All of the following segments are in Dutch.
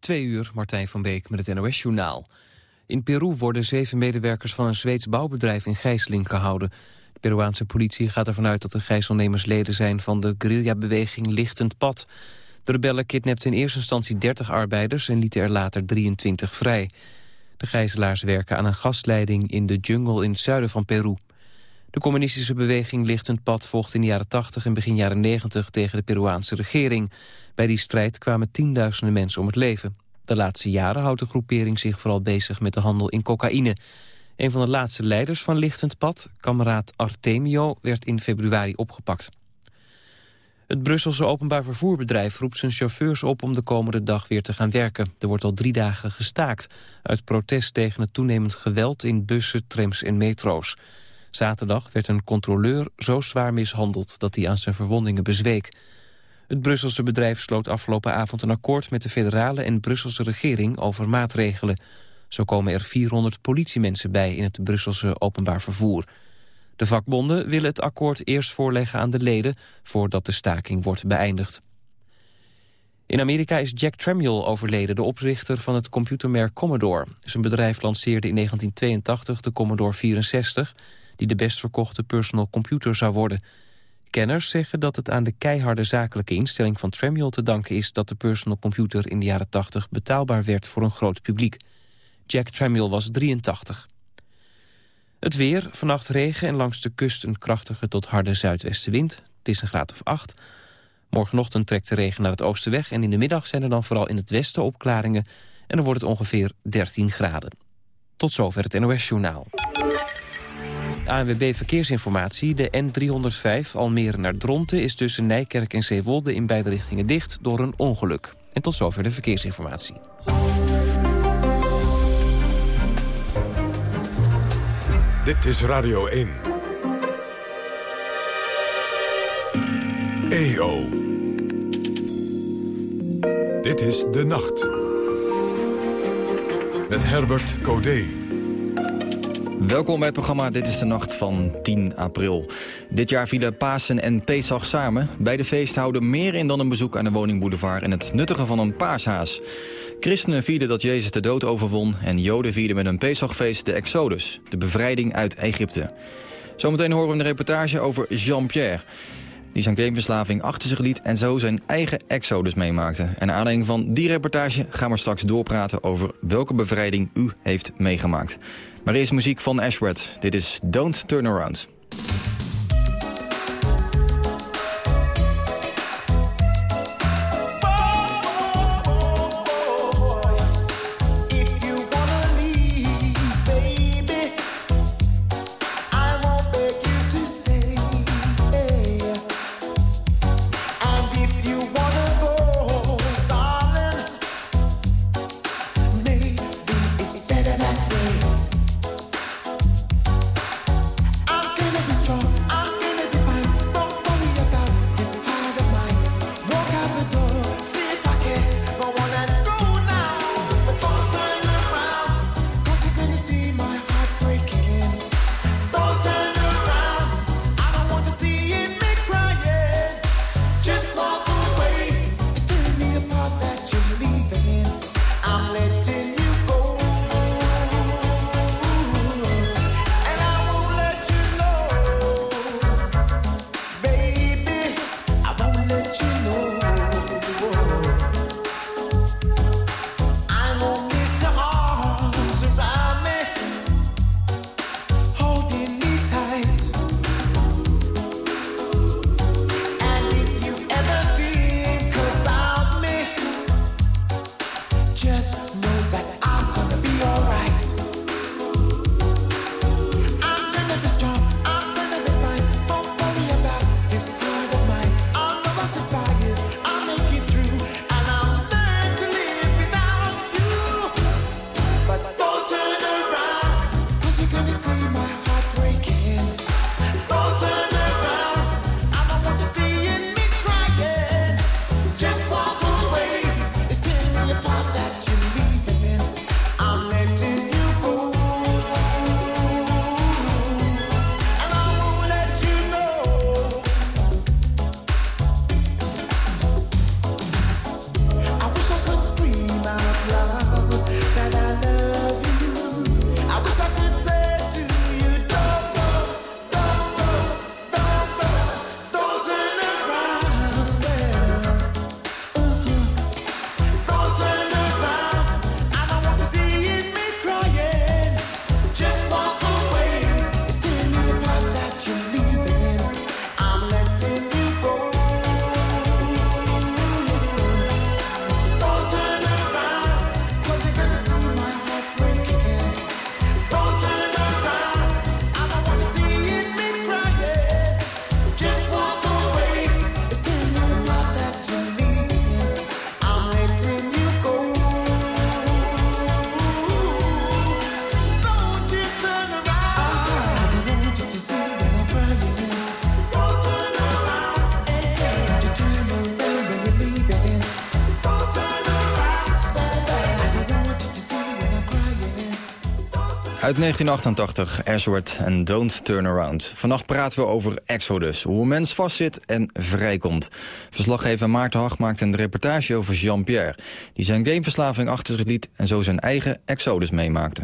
Twee uur, Martijn van Beek met het NOS-journaal. In Peru worden zeven medewerkers van een Zweeds bouwbedrijf in gijzeling gehouden. De Peruaanse politie gaat ervan uit dat de gijzelnemers leden zijn van de guerrillabeweging Lichtend Pad. De rebellen kidnapten in eerste instantie 30 arbeiders en lieten er later 23 vrij. De gijzelaars werken aan een gasleiding in de jungle in het zuiden van Peru. De communistische beweging Lichtend Pad volgde in de jaren 80 en begin jaren 90 tegen de Peruaanse regering. Bij die strijd kwamen tienduizenden mensen om het leven. De laatste jaren houdt de groepering zich vooral bezig met de handel in cocaïne. Een van de laatste leiders van Lichtend Pad, kameraad Artemio, werd in februari opgepakt. Het Brusselse openbaar vervoerbedrijf roept zijn chauffeurs op om de komende dag weer te gaan werken. Er wordt al drie dagen gestaakt, uit protest tegen het toenemend geweld in bussen, trams en metro's. Zaterdag werd een controleur zo zwaar mishandeld dat hij aan zijn verwondingen bezweek. Het Brusselse bedrijf sloot afgelopen avond een akkoord met de federale en Brusselse regering over maatregelen. Zo komen er 400 politiemensen bij in het Brusselse openbaar vervoer. De vakbonden willen het akkoord eerst voorleggen aan de leden voordat de staking wordt beëindigd. In Amerika is Jack Tramiel overleden, de oprichter van het computermerk Commodore. Zijn bedrijf lanceerde in 1982 de Commodore 64, die de best verkochte personal computer zou worden. Kenners zeggen dat het aan de keiharde zakelijke instelling van Tramiel te danken is dat de personal computer in de jaren 80 betaalbaar werd voor een groot publiek. Jack Tramiel was 83. Het weer, vannacht regen en langs de kust een krachtige tot harde zuidwestenwind. Het is een graad of 8. Morgenochtend trekt de regen naar het oosten weg... en in de middag zijn er dan vooral in het westen opklaringen... en dan wordt het ongeveer 13 graden. Tot zover het NOS-journaal. ANWB Verkeersinformatie. De N305 Almere naar Dronten is tussen Nijkerk en Zeewolde in beide richtingen dicht door een ongeluk. En tot zover de verkeersinformatie. Dit is Radio 1. EO. Dit is De Nacht. Met Herbert Codé. Welkom bij het programma Dit is de Nacht van 10 april. Dit jaar vielen Pasen en Pesach samen. Beide feesten houden meer in dan een bezoek aan de woningboulevard... en het nuttigen van een paashaas. Christenen vierden dat Jezus de dood overwon... en Joden vierden met een Pesachfeest de Exodus, de bevrijding uit Egypte. Zometeen horen we een reportage over Jean-Pierre... die zijn gameverslaving achter zich liet en zo zijn eigen Exodus meemaakte. En naar aanleiding van die reportage gaan we straks doorpraten... over welke bevrijding u heeft meegemaakt. Maar eerst muziek van Ashworth. Dit is Don't Turn Around. Uit 1988, Ashworth en Don't Turn Around. Vannacht praten we over Exodus, hoe een mens vastzit en vrijkomt. Verslaggever Maarten Hag maakt een reportage over Jean-Pierre... die zijn gameverslaving achter zich liet en zo zijn eigen Exodus meemaakte.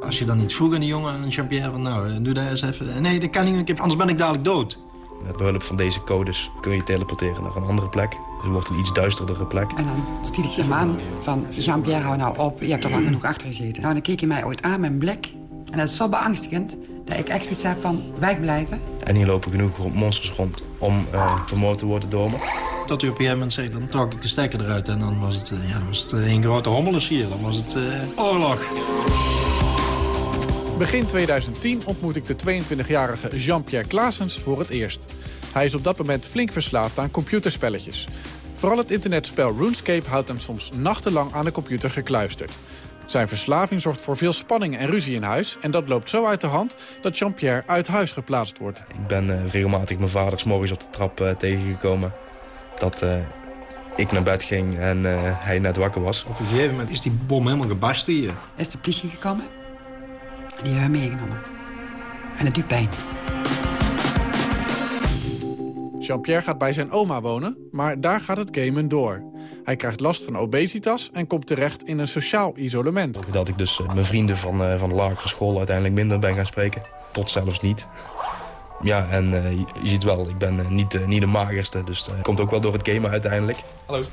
Als je dan niet vroeg aan die jongen, aan Jean-Pierre, van nou, doe daar eens even... Nee, dat kan niet, anders ben ik dadelijk dood. Met behulp van deze codes kun je teleporteren naar een andere plek. Dus het wordt een iets duisterdere plek. En dan stiet ik hem aan van Jean-Pierre, hou nou op. Je hebt er lang genoeg achter gezeten. Nou, dan keek hij mij ooit aan met een blik. En dat is zo beangstigend dat ik expliciet heb van wegblijven. En hier lopen genoeg monsters rond om uh, vermoord te worden door me. Tot u op een gegeven moment zei, dan trok ik de stekker eruit. En dan was het, uh, ja, dan was het een grote hommeles hier. Dan was het oorlog. Begin 2010 ontmoet ik de 22-jarige Jean-Pierre Klaasens voor het eerst. Hij is op dat moment flink verslaafd aan computerspelletjes. Vooral het internetspel RuneScape houdt hem soms nachtenlang aan de computer gekluisterd. Zijn verslaving zorgt voor veel spanning en ruzie in huis... en dat loopt zo uit de hand dat Jean-Pierre uit huis geplaatst wordt. Ik ben uh, regelmatig mijn vader morgens op de trap uh, tegengekomen... dat uh, ik naar bed ging en hij net wakker was. Op een gegeven moment is die bom helemaal gebarsten hier. Is de politie gekomen? Die hebben hem meegenomen. En het doet pijn. Jean-Pierre gaat bij zijn oma wonen, maar daar gaat het gamen door. Hij krijgt last van obesitas en komt terecht in een sociaal isolement. Dat ik dus mijn vrienden van, uh, van de lagere school uiteindelijk minder ben gaan spreken. Tot zelfs niet. Ja, en uh, je ziet wel, ik ben uh, niet, niet de magerste. Dus dat komt ook wel door het gamen uiteindelijk. Hallo.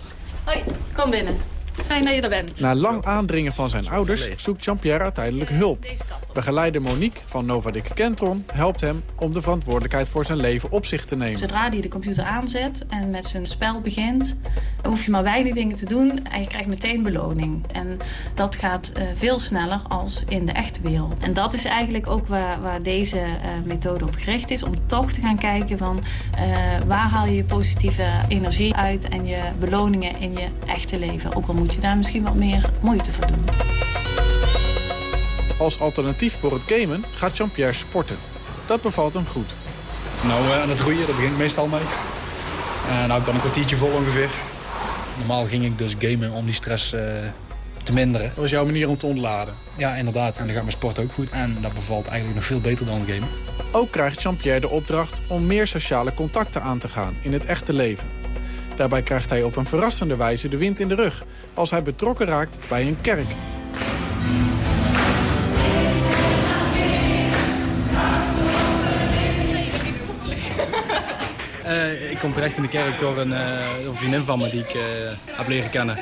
Hoi, kom binnen. Fijn dat je er bent. Na lang aandringen van zijn ouders zoekt Jean-Pierre uiteindelijk hulp. Begeleider Monique van Novadik Kentron helpt hem om de verantwoordelijkheid voor zijn leven op zich te nemen. Zodra hij de computer aanzet en met zijn spel begint, hoef je maar weinig dingen te doen en je krijgt meteen beloning. En dat gaat uh, veel sneller als in de echte wereld. En dat is eigenlijk ook waar, waar deze uh, methode op gericht is, om toch te gaan kijken van uh, waar haal je je positieve energie uit en je beloningen in je echte leven. Ook al moet je daar misschien wat meer moeite voor doen. Als alternatief voor het gamen gaat Jean-Pierre sporten. Dat bevalt hem goed. Nou, uh, aan het roeien, daar begin ik meestal mee. En nou ik dan een kwartiertje vol ongeveer. Normaal ging ik dus gamen om die stress uh, te minderen. Dat was jouw manier om te ontladen? Ja, inderdaad. En dan gaat mijn sport ook goed. En dat bevalt eigenlijk nog veel beter dan gamen. Ook krijgt Jean-Pierre de opdracht om meer sociale contacten aan te gaan in het echte leven. Daarbij krijgt hij op een verrassende wijze de wind in de rug... als hij betrokken raakt bij een kerk. Uh, ik kom terecht in de kerk door een, uh, een vriendin van me die ik uh, heb leren kennen.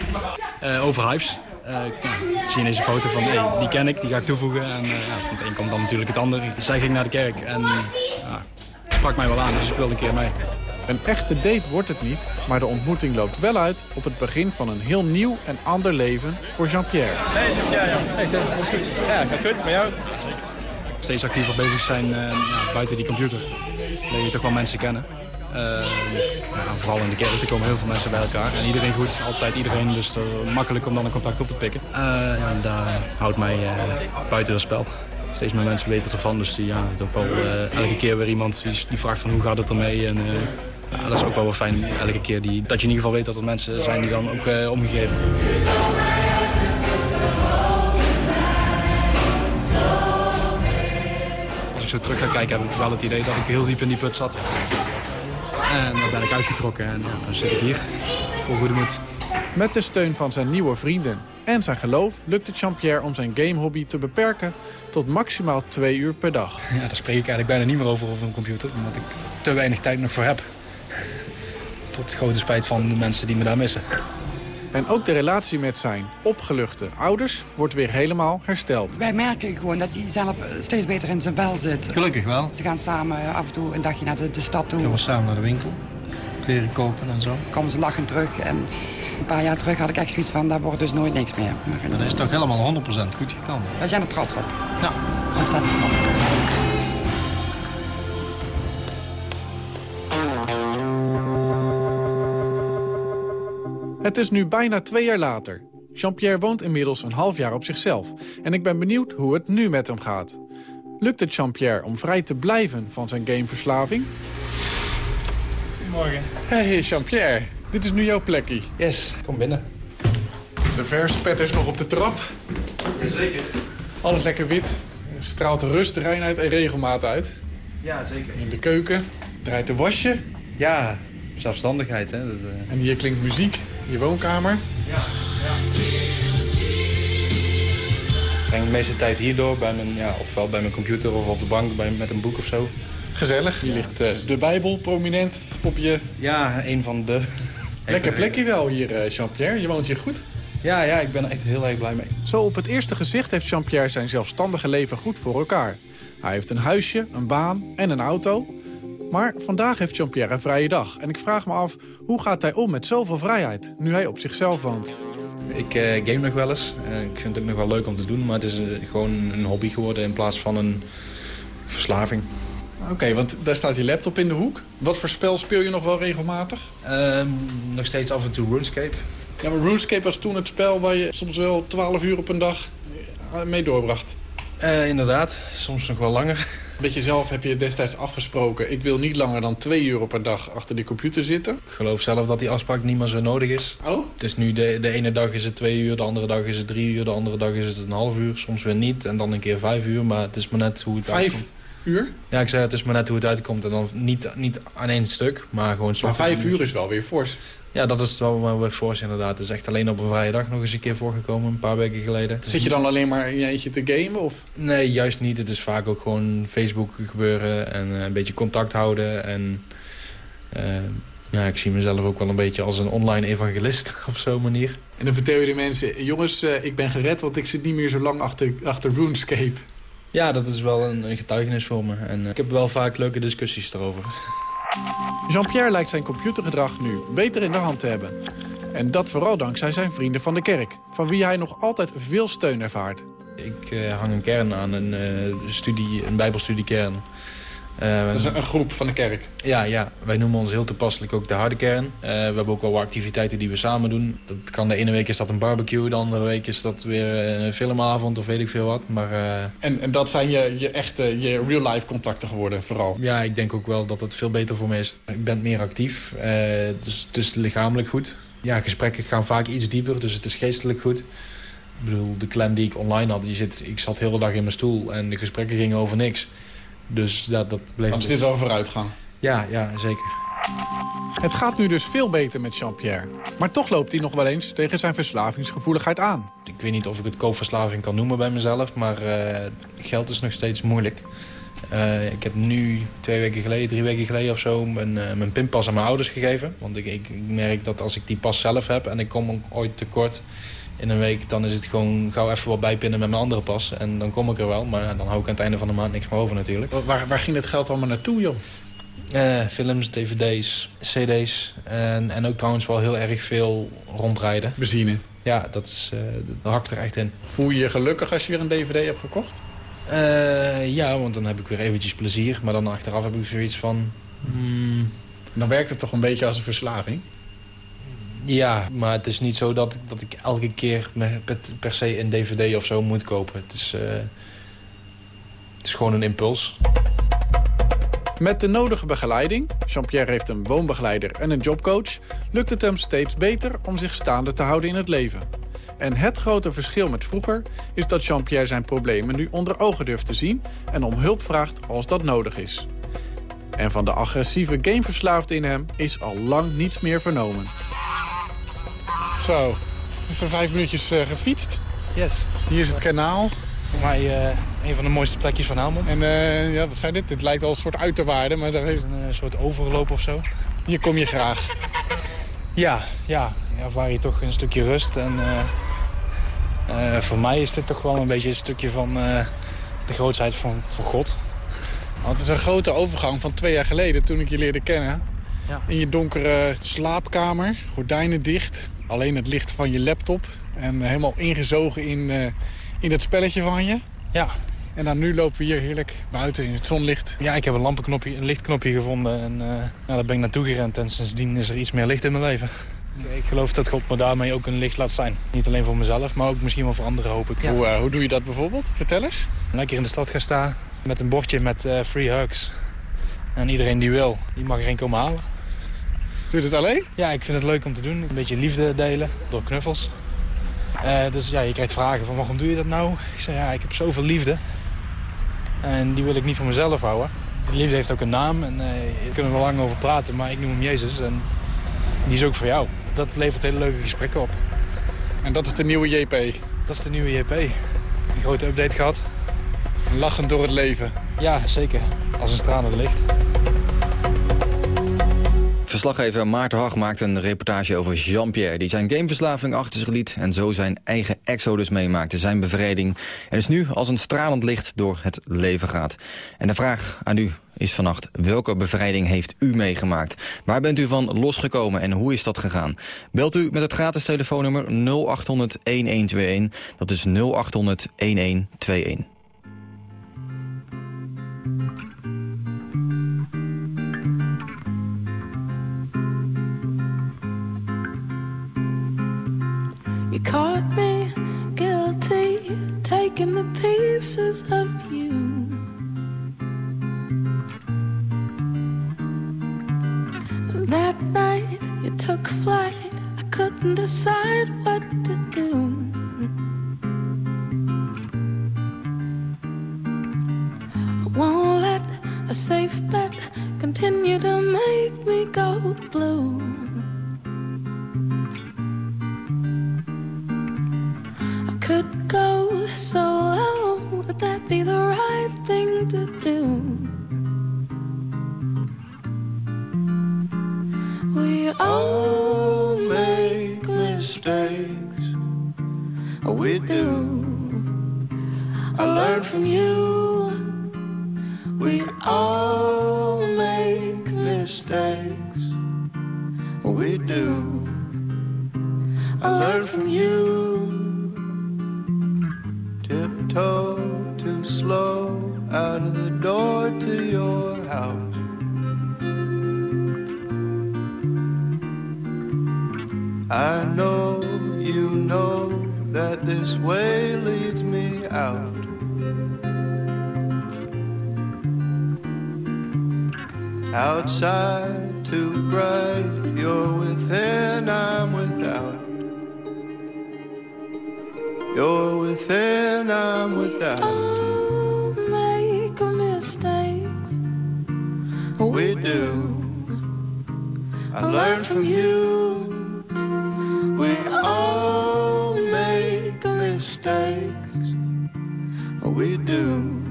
over Hives. ik zie ineens een foto van, hey, die ken ik, die ga ik toevoegen. En van het een komt dan natuurlijk het ander. Zij ging naar de kerk en sprak mij wel aan, dus ik wilde een keer mee. Een echte date wordt het niet, maar de ontmoeting loopt wel uit op het begin van een heel nieuw en ander leven voor Jean-Pierre. Hey Jean-Pierre, ja. Hey, goed? Ja, gaat goed, met jou? Steeds actiever bezig zijn uh, ja, buiten die computer. Leer je toch wel mensen kennen. Uh, ja, vooral in de kerk, er komen heel veel mensen bij elkaar. En iedereen goed, altijd iedereen, dus uh, makkelijk om dan een contact op te pikken. ja, daar houdt mij buiten het spel steeds meer mensen weten ervan. Dus die, ja, ook wel, uh, elke keer weer iemand die, die, vraagt van hoe gaat het ermee. En, uh, ja, dat is ook wel wel fijn elke keer die, dat je in ieder geval weet dat er mensen zijn die dan ook uh, omgegeven. Als ik zo terug ga kijken heb ik wel het idee dat ik heel diep in die put zat. En dan ben ik uitgetrokken en ja, dan zit ik hier vol goede moed. Met de steun van zijn nieuwe vrienden en zijn geloof lukt het Jean-Pierre om zijn gamehobby te beperken tot maximaal twee uur per dag. Ja, daar spreek ik eigenlijk bijna niet meer over over een computer, omdat ik er te weinig tijd nog voor heb. Tot grote spijt van de mensen die me daar missen. En ook de relatie met zijn opgeluchte ouders wordt weer helemaal hersteld. Wij merken gewoon dat hij zelf steeds beter in zijn vel zit. Gelukkig wel. Ze gaan samen af en toe een dagje naar de, de stad toe. Gaan we samen naar de winkel, kleren kopen en zo. Komen ze lachend terug en een paar jaar terug had ik echt zoiets van, daar wordt dus nooit niks meer. Maar dat is toch helemaal 100% goed gekomen? Wij zijn er trots op. Ja. Ontzettend trots. Het is nu bijna twee jaar later. Jean-Pierre woont inmiddels een half jaar op zichzelf. En ik ben benieuwd hoe het nu met hem gaat. Lukt het Jean-Pierre om vrij te blijven van zijn gameverslaving? Goedemorgen. Hey Jean-Pierre, dit is nu jouw plekje. Yes, kom binnen. De verspetters nog op de trap. Jazeker. Alles lekker wit. Straalt rust, reinheid en regelmaat uit. Ja, zeker. In de keuken draait de wasje. Ja, zelfstandigheid, hè. Dat, uh... En hier klinkt muziek. Je woonkamer. Ja, ja. Ik breng de meeste tijd hierdoor, bij mijn, ja, ofwel bij mijn computer of op de bank bij, met een boek of zo. Gezellig. Hier ligt uh, de Bijbel prominent op je... Ja, een van de... Lekker plekje wel hier, uh, Jean-Pierre. Je woont hier goed. Ja, ja, ik ben er echt heel erg blij mee. Zo op het eerste gezicht heeft Jean-Pierre zijn zelfstandige leven goed voor elkaar. Hij heeft een huisje, een baan en een auto. Maar vandaag heeft Jean-Pierre een vrije dag. En ik vraag me af, hoe gaat hij om met zoveel vrijheid... nu hij op zichzelf woont? Ik uh, game nog wel eens. Uh, ik vind het ook nog wel leuk om te doen. Maar het is uh, gewoon een hobby geworden in plaats van een verslaving. Oké, okay, want daar staat je laptop in de hoek. Wat voor spel speel je nog wel regelmatig? Ehm, nog steeds af en toe RuneScape. Ja, maar RuneScape was toen het spel waar je soms wel 12 uur op een dag mee doorbracht. Uh, inderdaad, soms nog wel langer. Weet je zelf, heb je destijds afgesproken... ik wil niet langer dan twee uur per dag achter die computer zitten? Ik geloof zelf dat die afspraak niet meer zo nodig is. Oh? Het is nu de, de ene dag is het twee uur, de andere dag is het drie uur... de andere dag is het een half uur, soms weer niet. En dan een keer vijf uur, maar het is maar net hoe het Vijf uitkomt. uur? Ja, ik zei het is maar net hoe het uitkomt. En dan niet, niet aan één stuk, maar gewoon... Maar vijf uur is wel weer fors. Ja, dat is wel weer fors inderdaad. Het is echt alleen op een vrije dag nog eens een keer voorgekomen, een paar weken geleden. Zit je dan alleen maar in je eentje te gamen? Of? Nee, juist niet. Het is vaak ook gewoon Facebook gebeuren en een beetje contact houden. En uh, ja, ik zie mezelf ook wel een beetje als een online evangelist op zo'n manier. En dan vertel je de mensen, jongens, uh, ik ben gered, want ik zit niet meer zo lang achter, achter RuneScape. Ja, dat is wel een, een getuigenis voor me. En uh, ik heb wel vaak leuke discussies erover. Jean-Pierre lijkt zijn computergedrag nu beter in de hand te hebben. En dat vooral dankzij zijn vrienden van de kerk, van wie hij nog altijd veel steun ervaart. Ik uh, hang een kern aan, een, uh, studie, een bijbelstudiekern. Uh, dat is een groep van de kerk? Ja, ja, wij noemen ons heel toepasselijk ook de harde kern. we hebben ook wel wat activiteiten die we samen doen. Dat kan de ene week is dat een barbecue, de andere week is dat weer een filmavond of weet ik veel wat. Maar, en, en dat zijn je, je echte, je real-life contacten geworden vooral? Ja, ik denk ook wel dat het veel beter voor me is. Ik ben meer actief, dus het is lichamelijk goed. Ja, gesprekken gaan vaak iets dieper, dus het is geestelijk goed. Ik bedoel, de clan die ik online had, die zit, ik zat de hele dag in mijn stoel en de gesprekken gingen over niks. Dus dat, dat bleef... Dan is dit wel vooruitgang? Ja, ja, zeker. Het gaat nu dus veel beter met Jean-Pierre. Maar toch loopt hij nog wel eens tegen zijn verslavingsgevoeligheid aan. Ik weet niet of ik het koopverslaving kan noemen bij mezelf, maar uh, geld is nog steeds moeilijk. Uh, ik heb nu twee weken geleden, drie weken geleden of zo... mijn, uh, mijn pinpas aan mijn ouders gegeven. Want ik, ik merk dat als ik die pas zelf heb en ik kom ook ooit tekort in een week... dan is het gewoon gauw even wat bijpinnen met mijn andere pas. En dan kom ik er wel, maar dan hou ik aan het einde van de maand niks meer over natuurlijk. Waar, waar ging het geld allemaal naartoe, joh? Uh, films, dvd's, cd's en, en ook trouwens wel heel erg veel rondrijden. Benzine? Ja, dat, is, uh, dat hakt er echt in. Voel je je gelukkig als je weer een dvd hebt gekocht? Uh, ja, want dan heb ik weer eventjes plezier. Maar dan achteraf heb ik zoiets van... Hmm, dan werkt het toch een beetje als een verslaving? Ja, maar het is niet zo dat, dat ik elke keer per se een dvd of zo moet kopen. Het is, uh, het is gewoon een impuls. Met de nodige begeleiding, Jean-Pierre heeft een woonbegeleider en een jobcoach... lukt het hem steeds beter om zich staande te houden in het leven. En het grote verschil met vroeger is dat Jean-Pierre zijn problemen nu onder ogen durft te zien... en om hulp vraagt als dat nodig is. En van de agressieve gameverslaafde in hem is al lang niets meer vernomen. Zo, even vijf minuutjes uh, gefietst. Yes. Hier is het kanaal. Voor mij uh, een van de mooiste plekjes van Helmond. En uh, ja, wat zijn dit? Dit lijkt al een soort uiterwaarde, maar daar is een soort overloop of zo. Hier kom je graag. Ja, ja. waar je toch een stukje rust. En voor mij is dit toch wel een beetje een stukje van de grootheid van, van God. Want het is een grote overgang van twee jaar geleden toen ik je leerde kennen. Ja. In je donkere slaapkamer, gordijnen dicht. Alleen het licht van je laptop. En helemaal ingezogen in, uh, in dat spelletje van je. Ja. En dan nu lopen we hier heerlijk buiten in het zonlicht. Ja, ik heb een lampenknopje, een lichtknopje gevonden. En uh, nou, daar ben ik naartoe gerend. En sindsdien is er iets meer licht in mijn leven. Ik geloof dat God me daarmee ook een licht laat zijn. Niet alleen voor mezelf, maar ook misschien wel voor anderen, hoop ik. Ja. Hoe, uh, hoe doe je dat bijvoorbeeld? Vertel eens. Lekker in de stad gaan staan met een bordje met free hugs. En iedereen die wil, die mag er een komen halen. Doe je het alleen? Ja, ik vind het leuk om te doen. Een beetje liefde delen door knuffels. Eh, dus ja, je krijgt vragen van waarom doe je dat nou? Ik zei ja, ik heb zoveel liefde. En die wil ik niet voor mezelf houden. Die liefde heeft ook een naam en uh, daar kunnen we lang over praten, maar ik noem hem Jezus. En die is ook voor jou. Dat levert hele leuke gesprekken op. En dat is de nieuwe JP? Dat is de nieuwe JP. Een grote update gehad. Lachend door het leven. Ja, zeker. Als een stralende licht. Verslaggever Maarten Hag maakt een reportage over Jean-Pierre... die zijn gameverslaving achter zich liet en zo zijn eigen exodus meemaakte, zijn bevrijding. En is nu als een stralend licht door het leven gaat. En de vraag aan u is vannacht, welke bevrijding heeft u meegemaakt? Waar bent u van losgekomen en hoe is dat gegaan? Belt u met het gratis telefoonnummer 0800-1121. Dat is 0800-1121. We do.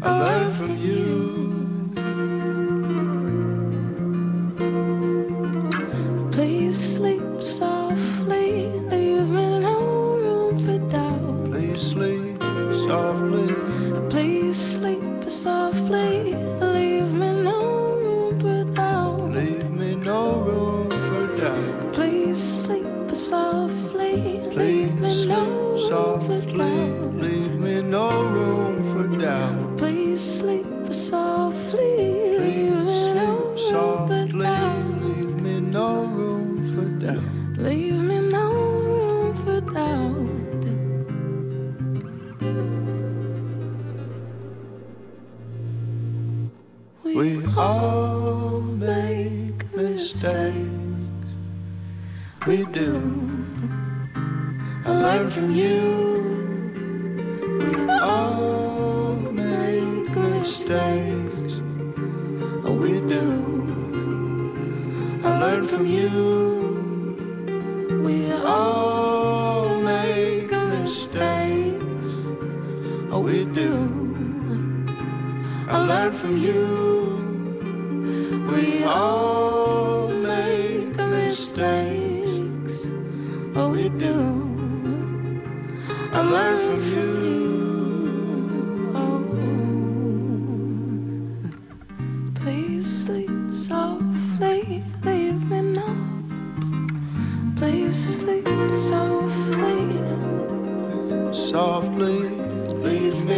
I learn from you.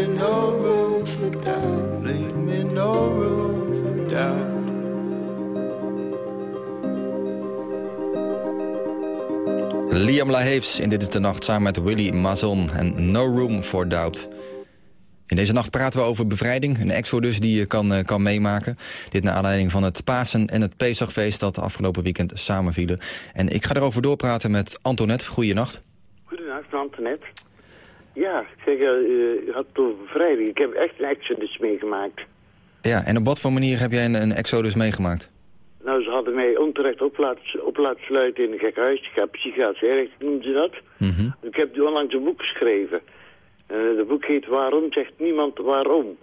Me no room for doubt. Leave me no room for doubt. Liam Laheefs in Dit is de Nacht samen met Willy Mazon en No Room for Doubt. In deze nacht praten we over bevrijding, een exodus die je kan, eh, kan meemaken. Dit naar aanleiding van het Pasen en het Pesachfeest dat afgelopen weekend samenvielen. En ik ga erover doorpraten met Antoinette. Goeienacht. Antoinette. Ja, ik zeg, uh, had het over vrijdag. Ik heb echt een exodus meegemaakt. Ja, en op wat voor manier heb jij een, een exodus meegemaakt? Nou, ze hadden mij onterecht op laten, op laten sluiten in een gek huis. Ik heb psychiatrische erg, noemen ze dat. Mhm. Ik heb onlangs een boek geschreven. Uh, het boek heet Waarom zegt niemand waarom.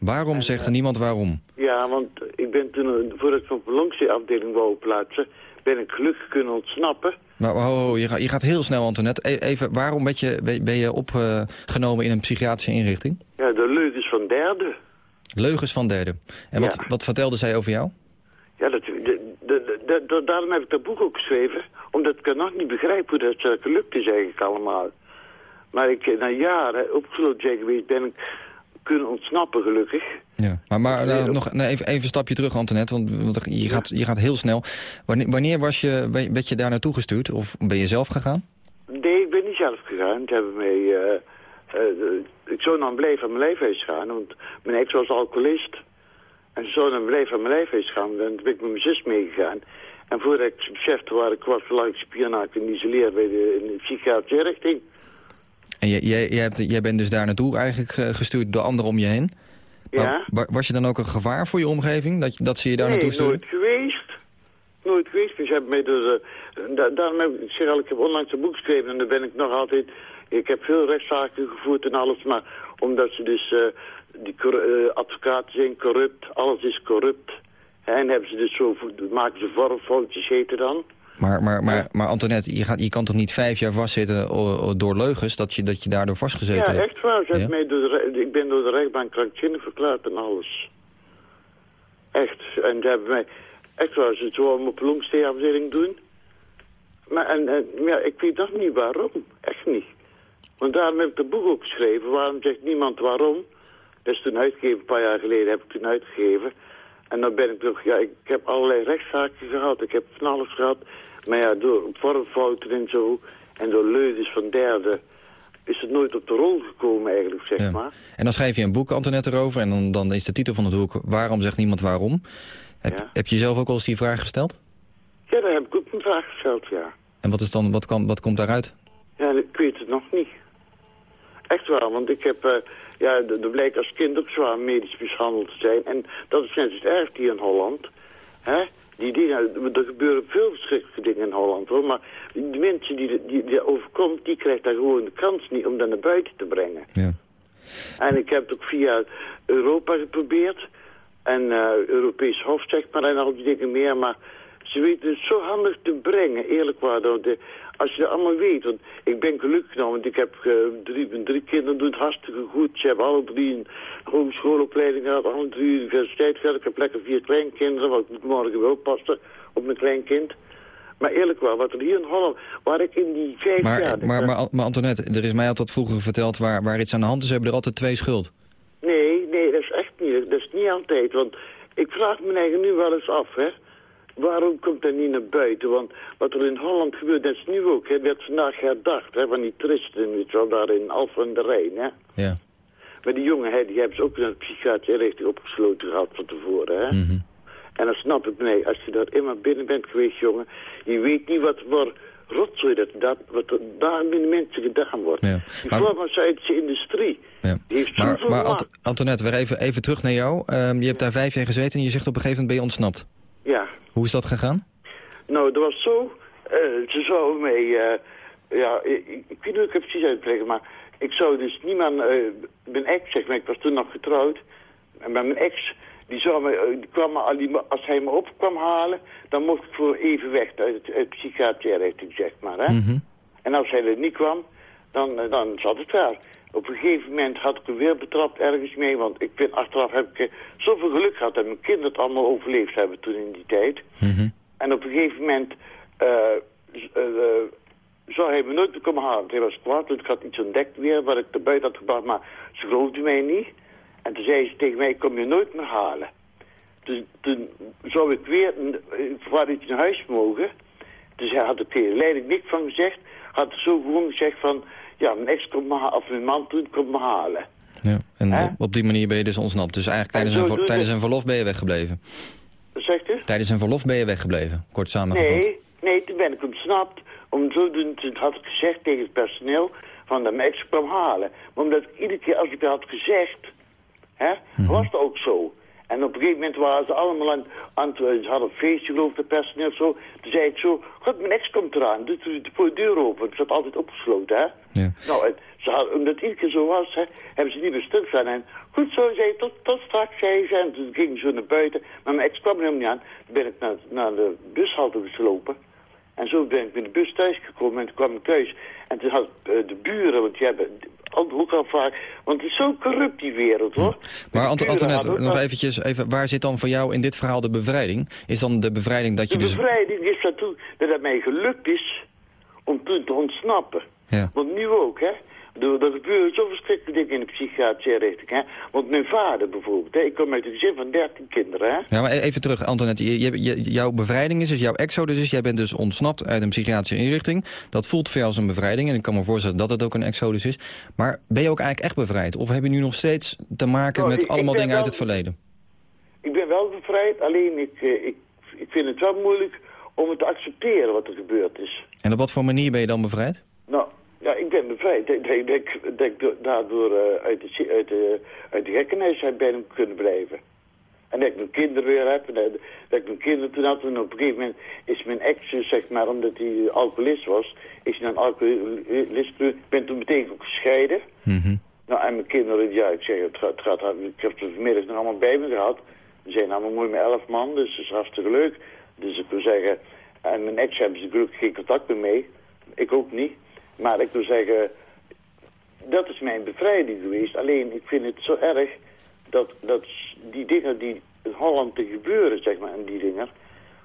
Waarom zegt er niemand waarom? Ja, want ik ben toen, voordat ik op de afdeling wou plaatsen, ben ik gelukkig kunnen ontsnappen. Maar oh, oh, je, gaat, je gaat heel snel, Antoinette. E even, waarom ben je, ben je opgenomen in een psychiatrische inrichting? Ja, de leugens van derde. Leugens van derde. En wat, Ja. wat vertelde zij over jou? Ja, dat, de, de, de, daarom heb ik dat boek ook geschreven. Omdat ik nog niet begrijp hoe dat eh, gelukt is eigenlijk allemaal. Maar ik, eh, na jaren opgesloten zijn geweest, ben ik kunnen ontsnappen gelukkig. Ja. Maar, maar nou, nog nou, even, even een stapje terug, Antoinette, want, want je, gaat, je gaat heel snel. Wanneer, wanneer was je, ben- werd je daar naartoe gestuurd? Of ben je zelf gegaan? Nee, ik ben niet zelf gegaan. Ze hebben mij... eh, eh, ik zou een blijf aan mijn gaan, want mijn ex was alcoholist. En naar een blijf aan mijn lijfhuis gaan, en toen ben ik met mijn zus meegegaan. En voordat ik besefte waar ik was, lag ik en isoleerd bij de, in de psychiatrische richting. En jij, jij, jij, hebt, jij bent dus daar naartoe eigenlijk eh, gestuurd door anderen om je heen? Ja. Maar was je dan ook een gevaar voor je omgeving, dat, dat ze je daar nee, naartoe stuurden? nooit geweest. Nooit geweest. Dus hebben mij dus, da- daarom heb ik, zeg ik heb onlangs een boek geschreven en dan ben ik nog altijd... Ik heb veel rechtszaken gevoerd en alles, maar omdat ze dus... eh, die eh, advocaten zijn corrupt, alles is corrupt. En hebben ze dus zo, maken ze vormfoutjes, heten dan. Maar, maar, maar, maar Antoinette, je, gaat, je kan toch niet vijf jaar vastzitten door leugens, dat je, dat je daardoor vastgezeten Ja, hebt? echt waar. Ja? mij door de, re- ik ben door de rechtbank krankzinnig verklaard en alles. Echt. En ze hebben mij... Echt waar, ze op een longsteeafdeling doen. Maar en, en, ja, ik weet nog niet waarom. Echt niet. Want daarom heb ik het boek ook geschreven. Waarom zegt niemand waarom? Dat is toen uitgegeven, een paar jaar geleden heb ik toen uitgegeven. En dan ben ik toch, ja, ik heb allerlei rechtszaken gehad. Ik heb van alles gehad. Maar ja, door vormfouten en zo, en door leugens van derden, is het nooit op de rol gekomen eigenlijk, zeg Ja. maar. En dan schrijf je een boek, Antoinette, erover. En dan, dan is de titel van het boek Waarom zegt niemand waarom? Heb, Ja. heb je zelf ook al eens die vraag gesteld? Ja, daar heb ik ook een vraag gesteld, ja. En wat, is dan, wat, kan, wat komt daaruit? Ja, ik weet het nog niet. Echt waar, want ik heb, eh, ja, er blijkt als kind ook zwaar medisch mishandeld te zijn. En dat is net het ergste hier in Holland. Hè? Die dingen, er gebeuren veel verschrikkelijke dingen in Holland hoor. Maar de mensen die, die, die overkomt, die krijgt daar gewoon de kans niet om dat naar buiten te brengen. Ja. En ik heb het ook via Europa geprobeerd. En eh Europees Hof, zeg maar, en al die dingen meer. Maar ze weten het zo handig te brengen, eerlijk waar. de- als je dat allemaal weet. Want ik ben gelukkig nou, want ik heb eh, drie, mijn drie kinderen doen het hartstikke goed. Ze hebben alle drie een hogeschoolopleiding gehad, alle drie universiteit gehad. Ik heb lekker vier kleinkinderen, want ik moet morgen wel passen op mijn kleinkind. Maar eerlijk waar, wat er hier in Holland, waar ik in die vijf jaar... Maar, maar, maar, maar Antoinette, er is mij altijd vroeger verteld... waar, waar iets aan de hand is, hebben er altijd twee schuld. Nee, nee, dat is echt niet. Dat is niet altijd. Want ik vraag me eigen nu wel eens af, hè. Waarom komt dat niet naar buiten? Want wat er in Holland gebeurt, dat is nu ook, hè. werd vandaag herdacht, hè, van die toeristen, weet wel, daar in Alphen aan de Rijn, hè. Ja. Maar die jongen, hè, die hebben ze ook in een psychiatrische richting opgesloten gehad van tevoren, hè. Mhm. En dan snap ik nee, als je daar eenmaal binnen bent geweest, jongen, je weet niet wat voor rotzooi dat, dat wat er daar binnen mensen gedaan wordt. Ja. Die Maar- farmaceutische industrie, Ja. heeft Maar, maar. Ant- Antoinette, weer even, even terug naar jou. Ehm, je hebt daar vijf jaar gezeten en je zegt op een gegeven moment ben je ontsnapt. Ja. Hoe is dat gegaan? Nou, dat was zo. eh, ze zouden mij... eh, ja, ik, ik weet niet hoe ik het precies uitleggen, maar... Ik zou dus niemand... eh mijn ex, zeg maar, ik was toen nog getrouwd. En met mijn ex, die zou me... die kwam me, al die- als hij me op kwam halen... dan mocht ik voor even weg uit, het- richting, zeg maar. Hè? Mhm. En als hij er niet kwam, dan, dan zat het daar. Op een gegeven moment had ik hem weer betrapt ergens mee. Want ik vind, achteraf heb ik eh, zoveel geluk gehad dat mijn kinderen het allemaal overleefd hebben toen in die tijd. Mhm. En op een gegeven moment eh, eh, zou hij me nooit meer komen halen. Hij was kwaad, want ik had iets ontdekt weer wat ik erbij had gebracht. Maar ze geloofde mij niet. En toen zei ze tegen mij, ik kom je nooit meer halen. Toen, toen zou ik weer voor iets naar huis mogen. Dus hij had er tegen leiding niks van gezegd. Had er zo gewoon gezegd van... Ja, ha- of mijn man toen komt me halen. Ja. En op, die manier ben je dus ontsnapt. Dus eigenlijk En tijdens, een, ver- tijdens een verlof ben je weggebleven. Wat zegt u? Tijdens een verlof ben je weggebleven, kort samengevat. Nee, nee, toen ben ik ontsnapt. om te- had ik gezegd tegen het personeel, van dat mijn ex kwam halen. Maar omdat ik iedere keer als ik dat had gezegd, hè, was het ook zo. En op een gegeven moment waren ze allemaal aan, aan het, ze hadden een feestje geloof ik, personeel of zo. Toen zei ik zo, god mijn ex komt eraan, doet u de deur open, ik zat altijd opgesloten hè. Ja. Nou, en ze hadden, omdat het iedere keer zo was, hè, hebben ze niet meer stilstaan. En goed zo, zei tot, tot straks, zei ze. En toen ging ze naar buiten. Maar mijn ex kwam er helemaal niet aan. Toen ben ik naar, naar de bushalte geslopen. En zo ben ik met de bus thuis gekomen en toen kwam ik thuis. En toen had eh, de buren, want die hebben vaak... Want het is zo corrupt, die wereld, hoor. Maar Ant Antoinette, nog eventjes, even, waar zit dan voor jou in dit verhaal de bevrijding? Is dan de bevrijding dat je De dus... bevrijding is dat, toen, dat het mij gelukt is om toen te ontsnappen. Ja. Want nu ook, hè. Er, gebeuren zo verschrikkelijke dingen in de psychiatrische richting, hè. Want mijn vader bijvoorbeeld, hè. Ik kom uit een gezin van 13 kinderen, hè. Ja, maar e- even terug, Antoinette. Je, je- jouw bevrijding is dus, jouw exodus is... jij bent dus ontsnapt uit een psychiatrische inrichting. Dat voelt jou als een bevrijding. En ik kan me voorstellen dat het ook een exodus is. Maar ben je ook eigenlijk echt bevrijd? Of heb je nu nog steeds te maken Nou, met ik- allemaal dingen uit het verleden? Ik ben wel bevrijd, alleen ik, eh, ik, ik vind het wel moeilijk om het te accepteren wat er gebeurd is. En op wat voor manier ben je dan bevrijd? Nou, ja, ik ben bevrijd. Ik, dat ik, dat ik do- daardoor eh, uit, de, uit, de, uit de gekkenhuis ben kunnen blijven. En dat ik mijn kinderen weer heb. En dat, ik mijn kinderen toen had. En op een gegeven moment is mijn ex, dus, zeg maar, omdat hij alcoholist was... is hij een alcoholist Ik ben toen meteen ook gescheiden. Nou, en mijn kinderen, ja, ik zeg, het gaat, het gaat hard. ik heb ze vanmiddag nog allemaal bij me gehad. We zijn allemaal mooi met elf man, dus dat is hartstikke leuk. Dus ik wil zeggen, en mijn ex hebben ze gelukkig geen contact meer mee. Ik ook niet. Maar ik wil zeggen, dat is mijn bevrijding geweest. Alleen, ik vind het zo erg dat, dat die dingen die in Holland te gebeuren, zeg maar, en die dingen.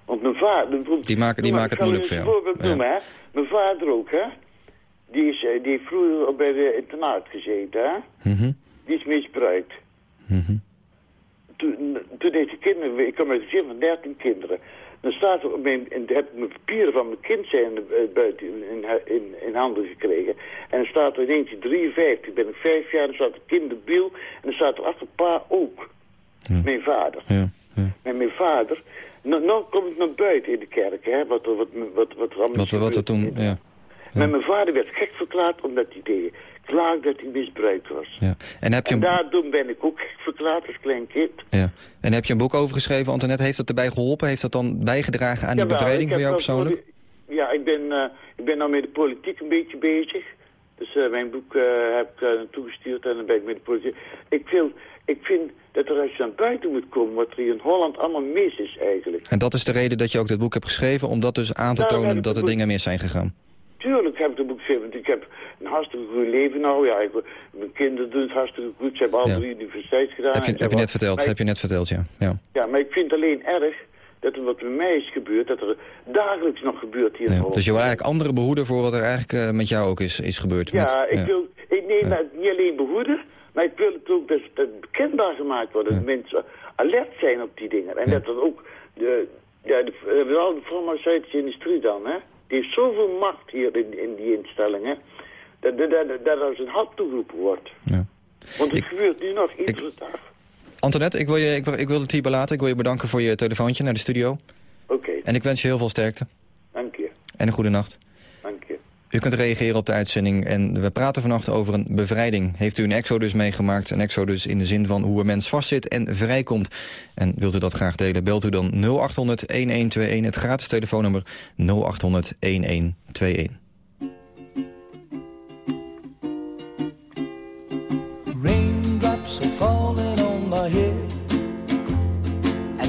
Want mijn vader... Die maken, die maken het moeilijk voor een jou. Ja. noemen, hè. Mijn vader ook, hè. Die, is, eh, die heeft vroeger bij de internaat gezeten, hè. Mhm. Die is misbruikt. Toen, toen deze kinderen, ik kom uit een gezin van 13 kinderen. Dan staat er mijn, heb ik mijn papieren van mijn kind zijn eh, buiten in, in, in, handen gekregen. En dan staat er in eentje 53, ben ik vijf jaar, dan staat er kinderbiel. En dan staat er achter pa ook. Mijn vader. En mijn vader, nou, nou kom ik naar buiten in de kerk, hè, wat, wat, wat, wat Wat, is wat er toen... Ja. Maar mijn vader werd gek verklaard omdat hij tegen klaagde dat hij misbruikt was. Ja. En, heb je En een, daardoor ben ik ook verklaard als klein kind. ja. en heb je een boek over geschreven, Antoinette? Heeft dat erbij geholpen? Heeft dat dan bijgedragen aan die bevrijding voor jou persoonlijk? Ja, ik ben, eh, ik ben nou met de politiek een beetje bezig. Dus eh, mijn boek eh, heb ik uh, naartoe gestuurd en dan ben ik met de politiek. Ik, wil, ik vind dat er als je naar buiten moet komen wat er hier in Holland allemaal mis is eigenlijk. En dat is de reden dat je ook dit boek hebt geschreven... om dat dus aan te Nou, tonen dat er dingen mis zijn gegaan. Tuurlijk heb ik het boek geschreven, want ik heb een hartstikke goed leven nou. Ja, ik, mijn kinderen doen het hartstikke goed. Ze hebben al Ja. drie universiteit gedaan. Heb je, heb je net verteld, ik- heb je net verteld, ja. ja. Ja, maar ik vind het alleen erg dat er wat met mij is gebeurd, dat er dagelijks nog gebeurt hier in Ja. Dus je wil eigenlijk anderen behoeden voor wat er eigenlijk eh, met jou ook is, is gebeurd. Ja, met, ik wil ik neem het niet alleen behoeden, maar ik wil het ook dat het bekendbaar gemaakt wordt. Dat mensen alert zijn op die dingen. En dat er ook de, ja, de, vooral de farmaceutische industrie dan, hè. Die heeft zoveel macht hier in, in die instellingen, dat, dat, dat, dat er zijn hart toegeroepen wordt. Ja. Want het gebeurt nu nog iedere dag. Antoinette, ik wil, je, ik, wil, ik wil het hierbij laten. Ik wil je bedanken voor je telefoontje naar de studio. Oké, En ik wens je heel veel sterkte. dank je. En een goede nacht. Dank je. U kunt reageren op de uitzending en we praten vannacht over een bevrijding. Heeft u een exodus meegemaakt? Een exodus in de zin van hoe een mens vastzit en vrijkomt. En wilt u dat graag delen, belt u dan 0800-1121. Het gratis telefoonnummer 0800-1121.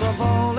of all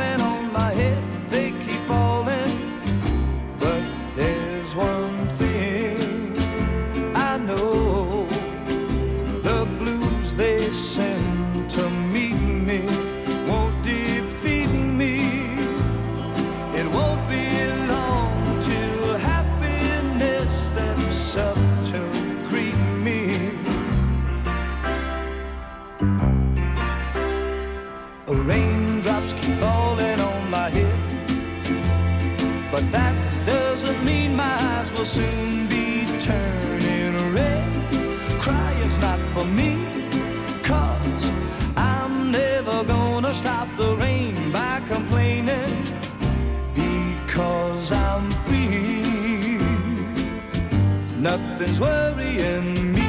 nothing's worrying me.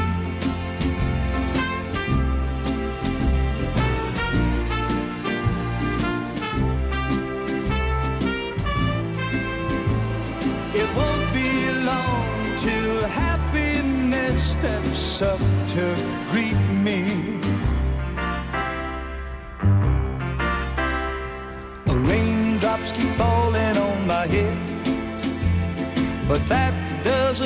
It won't be long till happiness steps up to greet me. Raindrops keep falling on my head, but that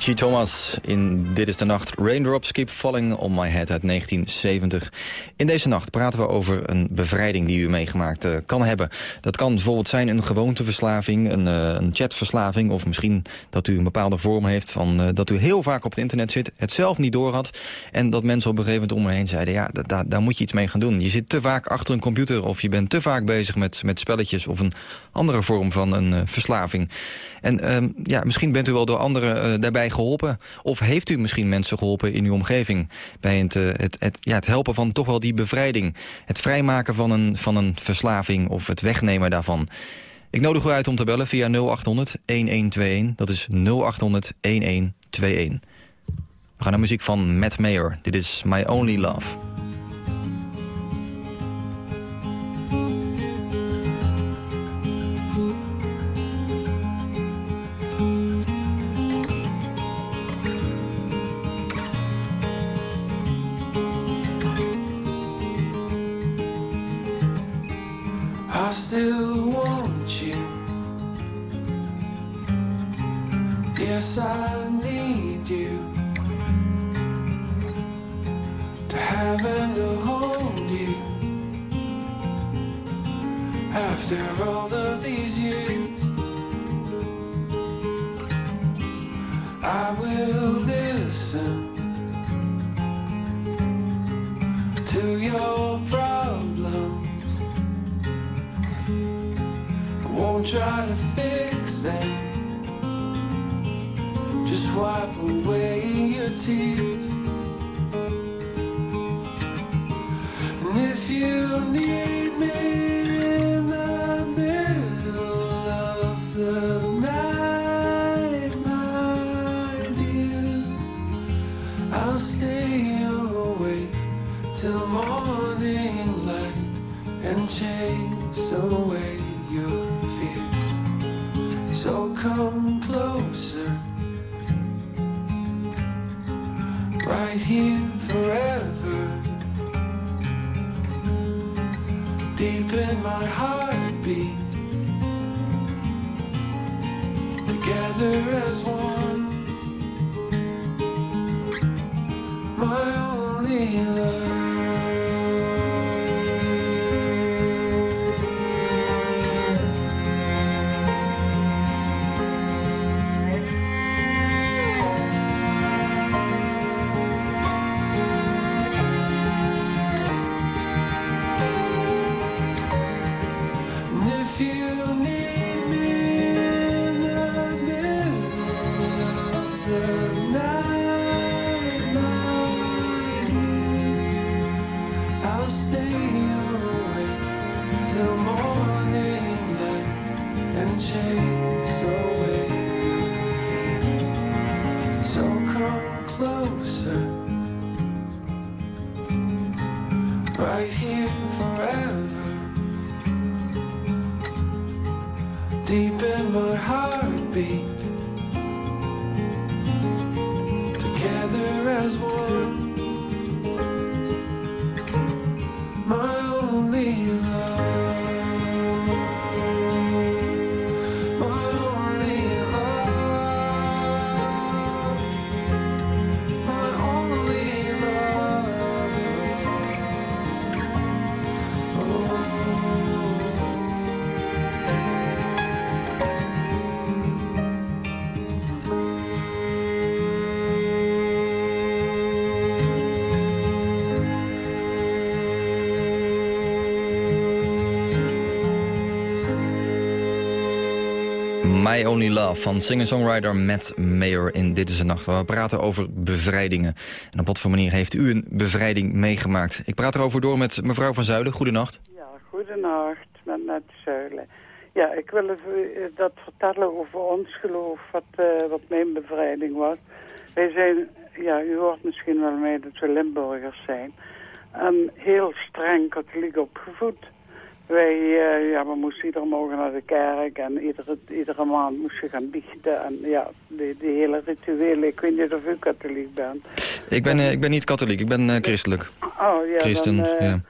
Beachy Thomas in Dit is de Nacht. Raindrops Keep Falling on My Head uit 1970. In deze nacht praten we over een bevrijding die u meegemaakt uh, kan hebben. Dat kan bijvoorbeeld zijn een gewoonteverslaving, een, uh, een chatverslaving... of misschien dat u een bepaalde vorm heeft van uh, dat u heel vaak op het internet zit... het zelf niet door had en dat mensen op een gegeven moment om me heen zeiden... ja, daar, daar moet je iets mee gaan doen. Je zit te vaak achter een computer of je bent te vaak bezig met, met spelletjes... of een andere vorm van een verslaving. En ehm, ja, misschien bent u wel door anderen daarbij geholpen? Of heeft u misschien mensen geholpen in uw omgeving... bij het, het, het, ja, het helpen van toch wel die bevrijding? Het vrijmaken van een, van een verslaving of het wegnemen daarvan? Ik nodig u uit om te bellen via 0800-1121. Dat is 0800-1121. We gaan naar muziek van Matt Mayer. Dit is My Only Love. My Only Love van singer-songwriter Matt Mayer in Dit is een Nacht. We praten over bevrijdingen. En op wat voor manier heeft u een bevrijding meegemaakt? Ik praat erover door met mevrouw Van Zuilen. Goedenacht. Ja, goedenacht, met Net Zuilen. Ja, ik wil even eh, dat vertellen over ons geloof, wat, eh, wat mijn bevrijding was. Wij zijn, ja, u hoort misschien wel mee dat we Limburgers zijn. En heel streng katholiek opgevoed. Wij, eh, ja, we moesten iedere morgen naar de kerk en iedere, iedere maand moesten we gaan biechten. En ja, die, die hele rituelen, ik weet niet of u katholiek bent. Ik ben, eh, ik ben niet katholiek, ik ben eh, christelijk. Oh ja, Christen, dan, ja.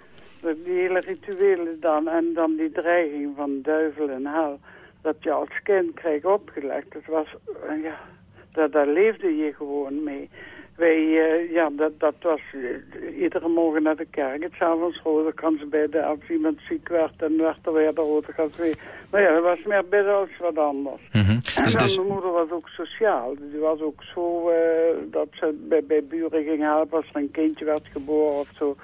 die hele rituelen dan en dan die dreiging van duivel en hel. Dat je als kind kreeg opgelegd. Dat was, ja, daar, daar leefde je gewoon mee. Wij, eh, ja, dat, dat was eh, iedere morgen naar de kerk. Het avonds rode kans bidden. Als iemand ziek werd, dan werd er weer de rode kans weer. Maar ja, dat was meer bidden als wat anders. Mhm. En Dus, dan dus, mijn moeder was ook sociaal. Die was ook zo eh, dat ze bij, bij buren ging helpen als er een kindje werd geboren of zo.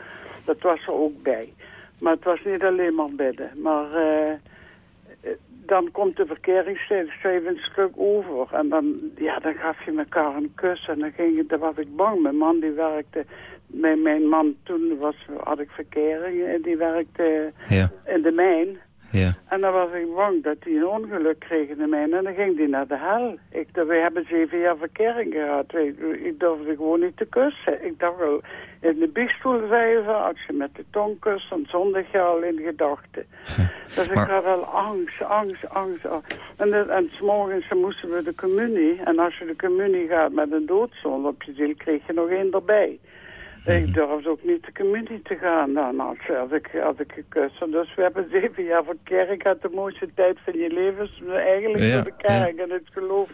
Dat was er ook bij. Maar het was niet alleen maar bidden. Maar eh, dan komt de verkeringstijd, schreef een stuk over. En dan, ja, dan gaf je elkaar een kus en dan, ging je, dan was ik bang. Mijn man die werkte, mijn, mijn man toen was, had ik verkering, en die werkte ja, in de mijn. Ja. En dan was ik bang dat hij een ongeluk kreeg in de mijn. En dan ging hij naar de hel. Ik, we hebben zeven jaar verkering gehad. Ik, ik durfde gewoon niet te kussen. Ik dacht wel, in de biechtstoel zei ze, als je met de tong kust, dan zondig je al in gedachten. Dus ik had al angst, angst, angst. angst. En, de, en s morgens moesten we de communie. En als je de communie gaat met een doodzonde op je ziel, kreeg je nog één erbij. Ik durfde ook niet de communie te gaan dan als, als, ik, als ik gekust had. Dus we hebben zeven jaar voor kerk gehad. De mooiste tijd van je leven is eigenlijk Ja, voor de kerk en het geloof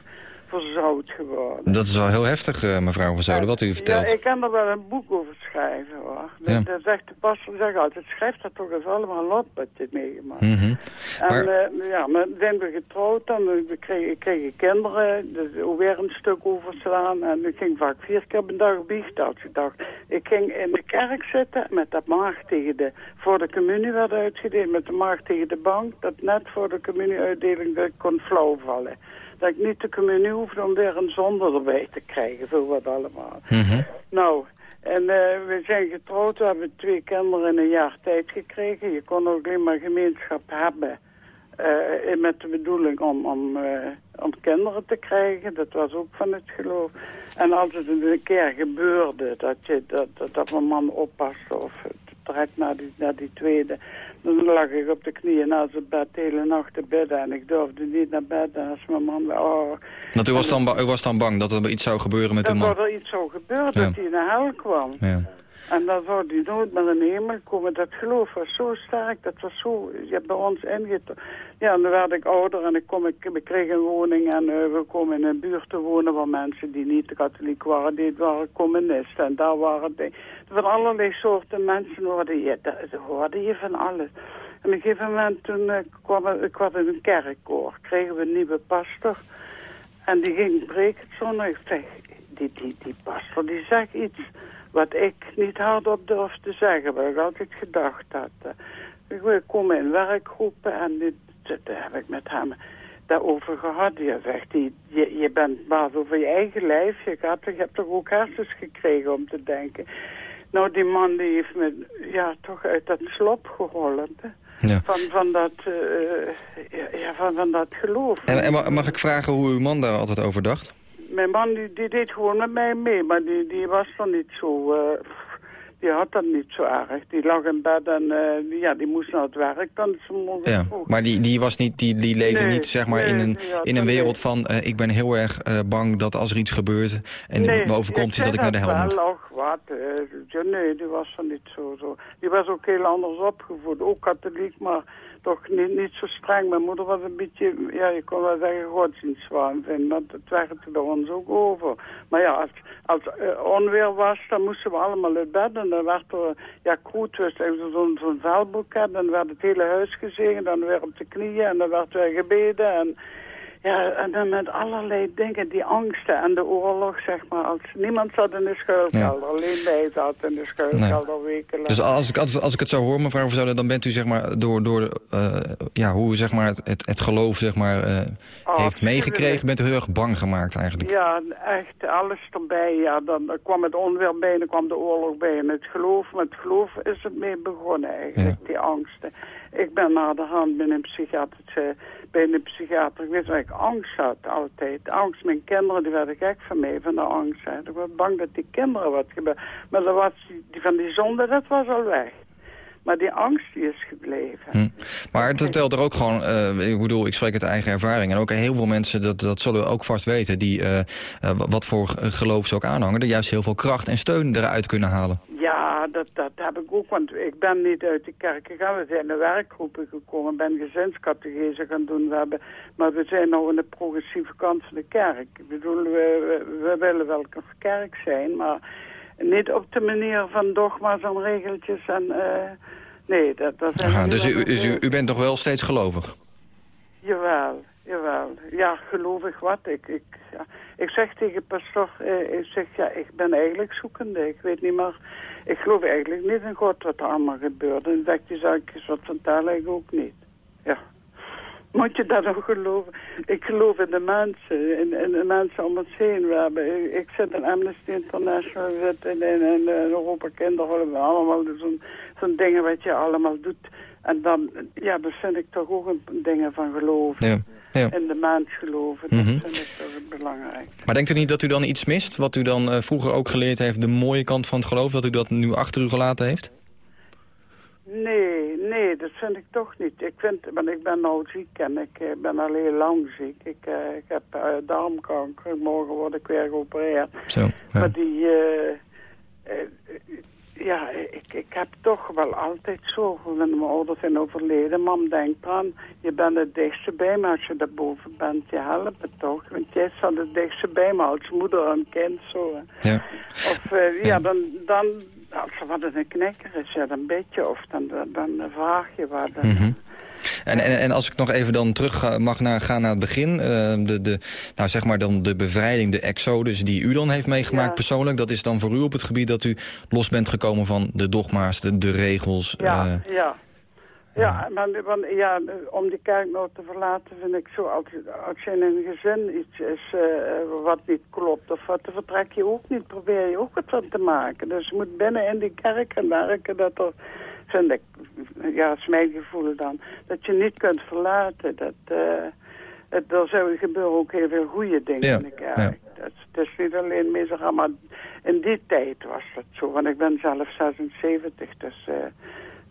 verzout geworden. Dat is wel heel heftig, eh, mevrouw Van Zuilen, wat u vertelt. Ja, ik kan er wel een boek over schrijven hoor. Ja. Dat, zegt de pastor zegt altijd, schrijf dat toch eens allemaal op wat je meegemaakt. Mhm. En Maar- eh, ja, maar zijn we getrouwd en we kregen, kregen kinderen, dus weer een stuk overslaan. En ik ging vaak vier keer per dag biechten als ik dacht. Ik ging in de kerk zitten met dat maag tegen de, voor de communie werd uitgedeeld, met de maag tegen de bank. Dat net voor de communieuitdeling dat ik kon flauw vallen. Dat ik niet de communie hoefde om weer een zonde erbij te krijgen, zo wat allemaal. Mhm. Nou, en eh, we zijn getrouwd, we hebben twee kinderen in een jaar tijd gekregen. Je kon ook alleen maar gemeenschap hebben. eh, met de bedoeling om, om, eh, om kinderen te krijgen. Dat was ook van het geloof. En als het een keer gebeurde dat, je, dat, dat, dat mijn man oppaste of direct na die, na die tweede... dan lag ik op de knieën naast het bed de hele nacht te bidden. En ik durfde niet naar bed. En als mijn man... Oh, Want u was, dan, u was dan bang dat er iets zou gebeuren met uw dat man? er iets zou gebeuren, Ja. dat hij naar hel kwam. Ja. En dan zou die nooit in de hemel komen. Dat geloof was zo sterk, dat was zo... Je hebt bij ons ingetrokken. Ja, en dan werd ik ouder en ik, kom, ik, kreeg een woning en eh, we komen in een buurt te wonen waar mensen die niet katholiek waren, die waren communisten. En daar waren die, van allerlei soorten mensen hoorde je, daar hoorde je van alles. En op een gegeven moment toen eh, kwam ik, was in een kerkkoor, kregen we een nieuwe pastor. En die ging preken zondag. Ik zeg, die, die, die pastor die zegt iets wat ik niet hardop durf te zeggen, wat ik altijd gedacht had. Eh, Ik wil komen in werkgroepen en dit, dit heb ik met hem daarover gehad. Je zegt, die, je, je bent baas over je eigen lijf. Je, gaat, je hebt toch ook hersens gekregen om te denken. Nou, die man die heeft me ja, toch uit dat slop geholpen. Ja. Van, van, dat, eh, ja, van, van dat geloof. En, en ma- mag ik vragen hoe uw man daar altijd over dacht? Mijn man die, die deed gewoon met mij mee, maar die, die was dan niet zo... eh, Die had dat niet zo erg. Die lag in bed en eh, ja, die moest naar het werk dan Ja, maar die, die, was niet, die, die leefde Nee, niet zeg maar, nee, in een, die in een wereld van... eh, ik ben heel erg bang dat als er iets gebeurt en Nee, me overkomt... is dat ik naar de hel moet. wel, Och, wat, ja, nee, die was er niet zo, zo. Die was ook heel anders opgevoed. Ook katholiek, maar toch niet, niet zo streng. Mijn moeder was een beetje, ja, je kon wel zeggen, godsdienstzwaan vinden. Dat, dat werkte bij ons ook over. Maar ja, als, als eh, onweer was, dan moesten we allemaal uit bed. En dan werd er, ja, kroet was even zo'n zo'n vuilboeket. Dan werd het hele huis gezegend. Dan weer op de knieën en dan werd weer gebeden. En ja, en dan met allerlei dingen, die angsten en de oorlog, zeg maar. Als niemand zat in de schuilkelder, alleen wij zaten in de schuilkelder wekenlang. Dus als ik, als, als ik het zo hoor, mevrouw Verzouden, dan bent u zeg maar, door, door eh, ja, hoe u zeg maar, het, het geloof zeg maar, eh, heeft meegekregen... bent u heel erg bang gemaakt eigenlijk. Ja, echt alles erbij. Ja, dan, dan kwam het onweer bij, dan kwam de oorlog bij. En het geloof, met het geloof is het mee begonnen eigenlijk, die angsten. Ik ben naar de hand bij een psychiatrische, bij een psychiater geweest waar ik angst had altijd. Angst, mijn kinderen, die werden gek van mij, van de angst. Hè. Ik was bang dat die kinderen wat gebeurde. Maar dat was die, die van die zonde, dat was al weg. Maar die angst die is gebleven. Maar het vertelt er ook gewoon, eh, ik bedoel, ik spreek uit eigen ervaring... en ook heel veel mensen, dat, dat zullen we ook vast weten... die eh, eh, wat voor geloof ze ook aanhangen... er juist heel veel kracht en steun eruit kunnen halen. Ja, dat, dat heb ik ook, want ik ben niet uit de kerk gegaan. We zijn in werkgroepen gekomen, ben gezinscatechese gaan doen. We hebben, maar we zijn nou in de progressieve kant van de kerk. Ik bedoel, we, we, we willen wel een kerk zijn, maar niet op de manier van dogma's en regeltjes. En, eh, nee, dat, dat zijn Aha, dus u, u, u bent nog wel steeds gelovig? Jawel, jawel. Ja, gelovig wat. Ik, ik, ja. ik zeg tegen pastor, eh, ik zeg, ja, ik ben eigenlijk zoekende. Ik weet niet meer, ik geloof eigenlijk niet in God wat er allemaal gebeurt. En dat je zou ik wat vertellen, ik ook niet. Ja. Moet je dat ook geloven? Ik geloof in de mensen, in, in de mensen om ons heen. We hebben, ik zit in Amnesty International, zitten in, in, in Europa Kinderhulp, allemaal zo'n zo'n dingen wat je allemaal doet. En dan, ja, dat vind ik toch ook een dingen van geloven. Ja. Ja. In de mens geloven, dat Mhm. vind ik toch belangrijk. Maar denkt u niet dat u dan iets mist, wat u dan eh, vroeger ook geleerd heeft... de mooie kant van het geloof, dat u dat nu achter u gelaten heeft? Nee, nee, dat vind ik toch niet. Ik vind, want ik ben nou ziek en ik eh, ben al heel lang ziek. Ik, eh, ik heb eh, darmkanker, morgen word ik weer geopereerd. Zo, ja. Maar die, ja, ik, ik heb toch wel altijd zo, wanneer mijn ouders zijn overleden, mam denkt aan, je bent het dichtste bij me als je daarboven bent. Je helpt me toch, want jij staat het dichtste bij me als moeder en kind zo. Ja. Of eh, ja, dan, dan, als er wat een knikker is, ja, dan weet je, of dan, dan, vraag je wat. Dan, Mhm. En, en, en als ik nog even dan terug mag naar, gaan naar het begin. eh, de, de, nou zeg maar dan de bevrijding, de exodus die u dan heeft meegemaakt Ja. persoonlijk. Dat is dan voor u op het gebied dat u los bent gekomen van de dogma's, de, de regels. Ja, eh, ja. Ja, maar, want, ja, om die kerk nou te verlaten vind ik zo, als, als je in een gezin iets is eh, wat niet klopt of wat, dan vertrek je ook niet, probeer je ook wat van te maken. Dus je moet binnen in die kerk gaan werken dat er, vind ik, ja, is mijn gevoel dan, dat je niet kunt verlaten. Dat, eh het, er zijn gebeuren ook heel veel goede dingen Ja, in de kerk. ja. Dat, dat is niet alleen miseraal, maar in die tijd was dat zo. Want ik ben zelf 76, dus eh,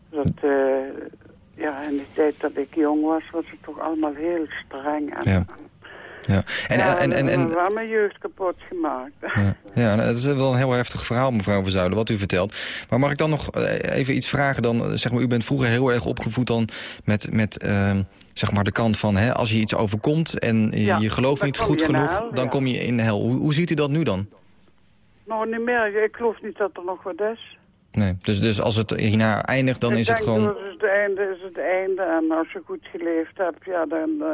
dat, eh, ja, in die tijd dat ik jong was, was het toch allemaal heel streng. En, Ja. Ja. En, ja, en, en, en, wel mijn jeugd kapot gemaakt. Ja, ja nou, het is wel een heel heftig verhaal, mevrouw Verzuilen, wat u vertelt. Maar mag ik dan nog eh, even iets vragen? Dan, eh, zeg maar, u bent vroeger heel erg opgevoed dan met, met ehm, zeg maar de kant van... Hè, als je iets overkomt en je, Ja, je gelooft niet goed de genoeg... hel, dan kom je in de hel. Hoe, hoe ziet u dat nu dan? Nou, niet meer. Ik geloof niet dat er nog wat is. Nee. Dus, dus als het hierna eindigt, dan ik is het gewoon... dat is het einde, is het einde. En als je goed geleefd hebt, ja, dan eh,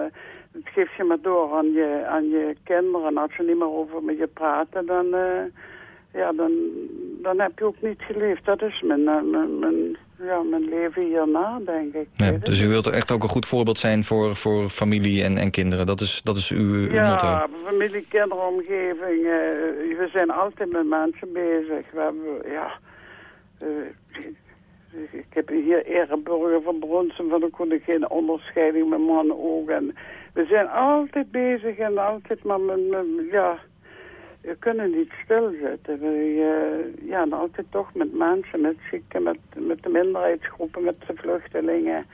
het geef je maar door aan je, aan je kinderen. En als ze niet meer over met je praten, dan, eh, ja, dan, dan heb je ook niet geleefd. Dat is mijn, eh, mijn, mijn, ja, mijn leven hierna, denk ik. Ja, dus u wilt echt ook een goed voorbeeld zijn voor, voor familie en, en kinderen. Dat is, dat is uw, uw motto. Ja, familie, kinderomgeving. we zijn altijd met mensen bezig. We hebben, ja... eh, ik heb hier ereburger van Bronsen van de koningin, onderscheiding met mannen ook. En we zijn altijd bezig en altijd maar met, met- ja... we kunnen niet stilzitten. We, uh, ja, nou, altijd toch met mensen, met zieken, met, met de minderheidsgroepen, met de vluchtelingen.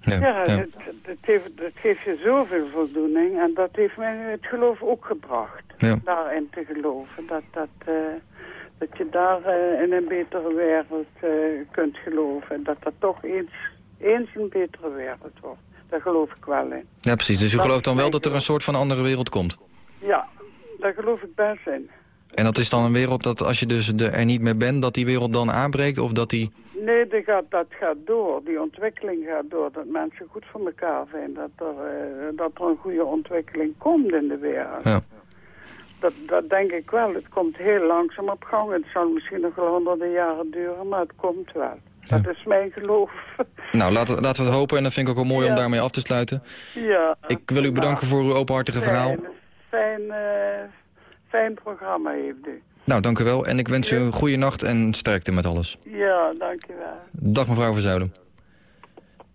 Ja, ja, Het, het, heeft, het geeft je zoveel voldoening en dat heeft mij het geloof ook gebracht. Ja. Daarin te geloven, dat, dat, uh, dat je daar uh, in een betere wereld kunt geloven. En dat dat toch eens, eens een betere wereld wordt. Daar geloof ik wel in. Ja, precies. Dus u gelooft dan wel dat er een soort van andere wereld komt? Ja, daar geloof ik best in. En dat is dan een wereld dat als je dus er niet meer bent, dat die wereld dan aanbreekt? Of dat die... Nee, dat gaat, dat gaat door. Die ontwikkeling gaat door. Dat mensen goed voor elkaar zijn. Dat er, uh, dat er een goede ontwikkeling komt in de wereld. Ja. Dat, dat denk ik wel. Het komt heel langzaam op gang. Het zal misschien nog wel honderden jaren duren, maar het komt wel. Ja. Dat is mijn geloof. Nou, laten, laten we het hopen. En dat vind ik ook wel mooi ja. om daarmee af te sluiten. Ja. Ik wil u bedanken voor uw openhartige fijn, verhaal. Fijn, uh, fijn programma heeft u. Nou, dank u wel. En ik wens u een goede nacht en sterkte met alles. Ja, dank u wel. Dag mevrouw Verzuilen.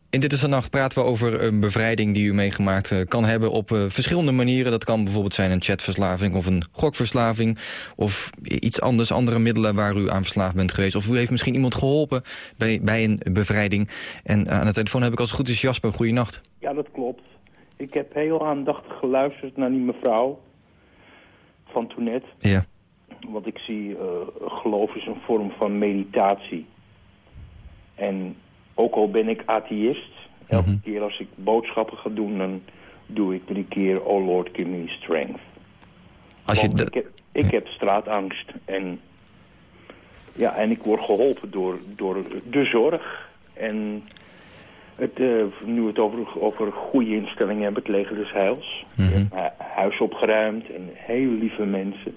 In Dit is de Nacht praten we over een bevrijding die u meegemaakt uh, kan hebben op uh, verschillende manieren. Dat kan bijvoorbeeld zijn een chatverslaving of een gokverslaving. Of iets anders, andere middelen waar u aan verslaafd bent geweest. Of u heeft misschien iemand geholpen bij, bij een bevrijding. En aan de telefoon heb ik als het goed is Jasper. Goeienacht. Ja, dat klopt. Ik heb heel aandachtig geluisterd naar die mevrouw van toen net. Ja. Want ik zie, uh, geloof is een vorm van meditatie. En ook al ben ik atheïst, elke mm -hmm. keer als ik boodschappen ga doen, dan doe ik drie keer, oh Lord, give me strength. Als je ik, heb, ik heb straatangst en, ja, en ik word geholpen door, door de zorg. En het, uh, nu het over, over goede instellingen hebben, het leger des heils. Mm -hmm. Huis opgeruimd en heel lieve mensen.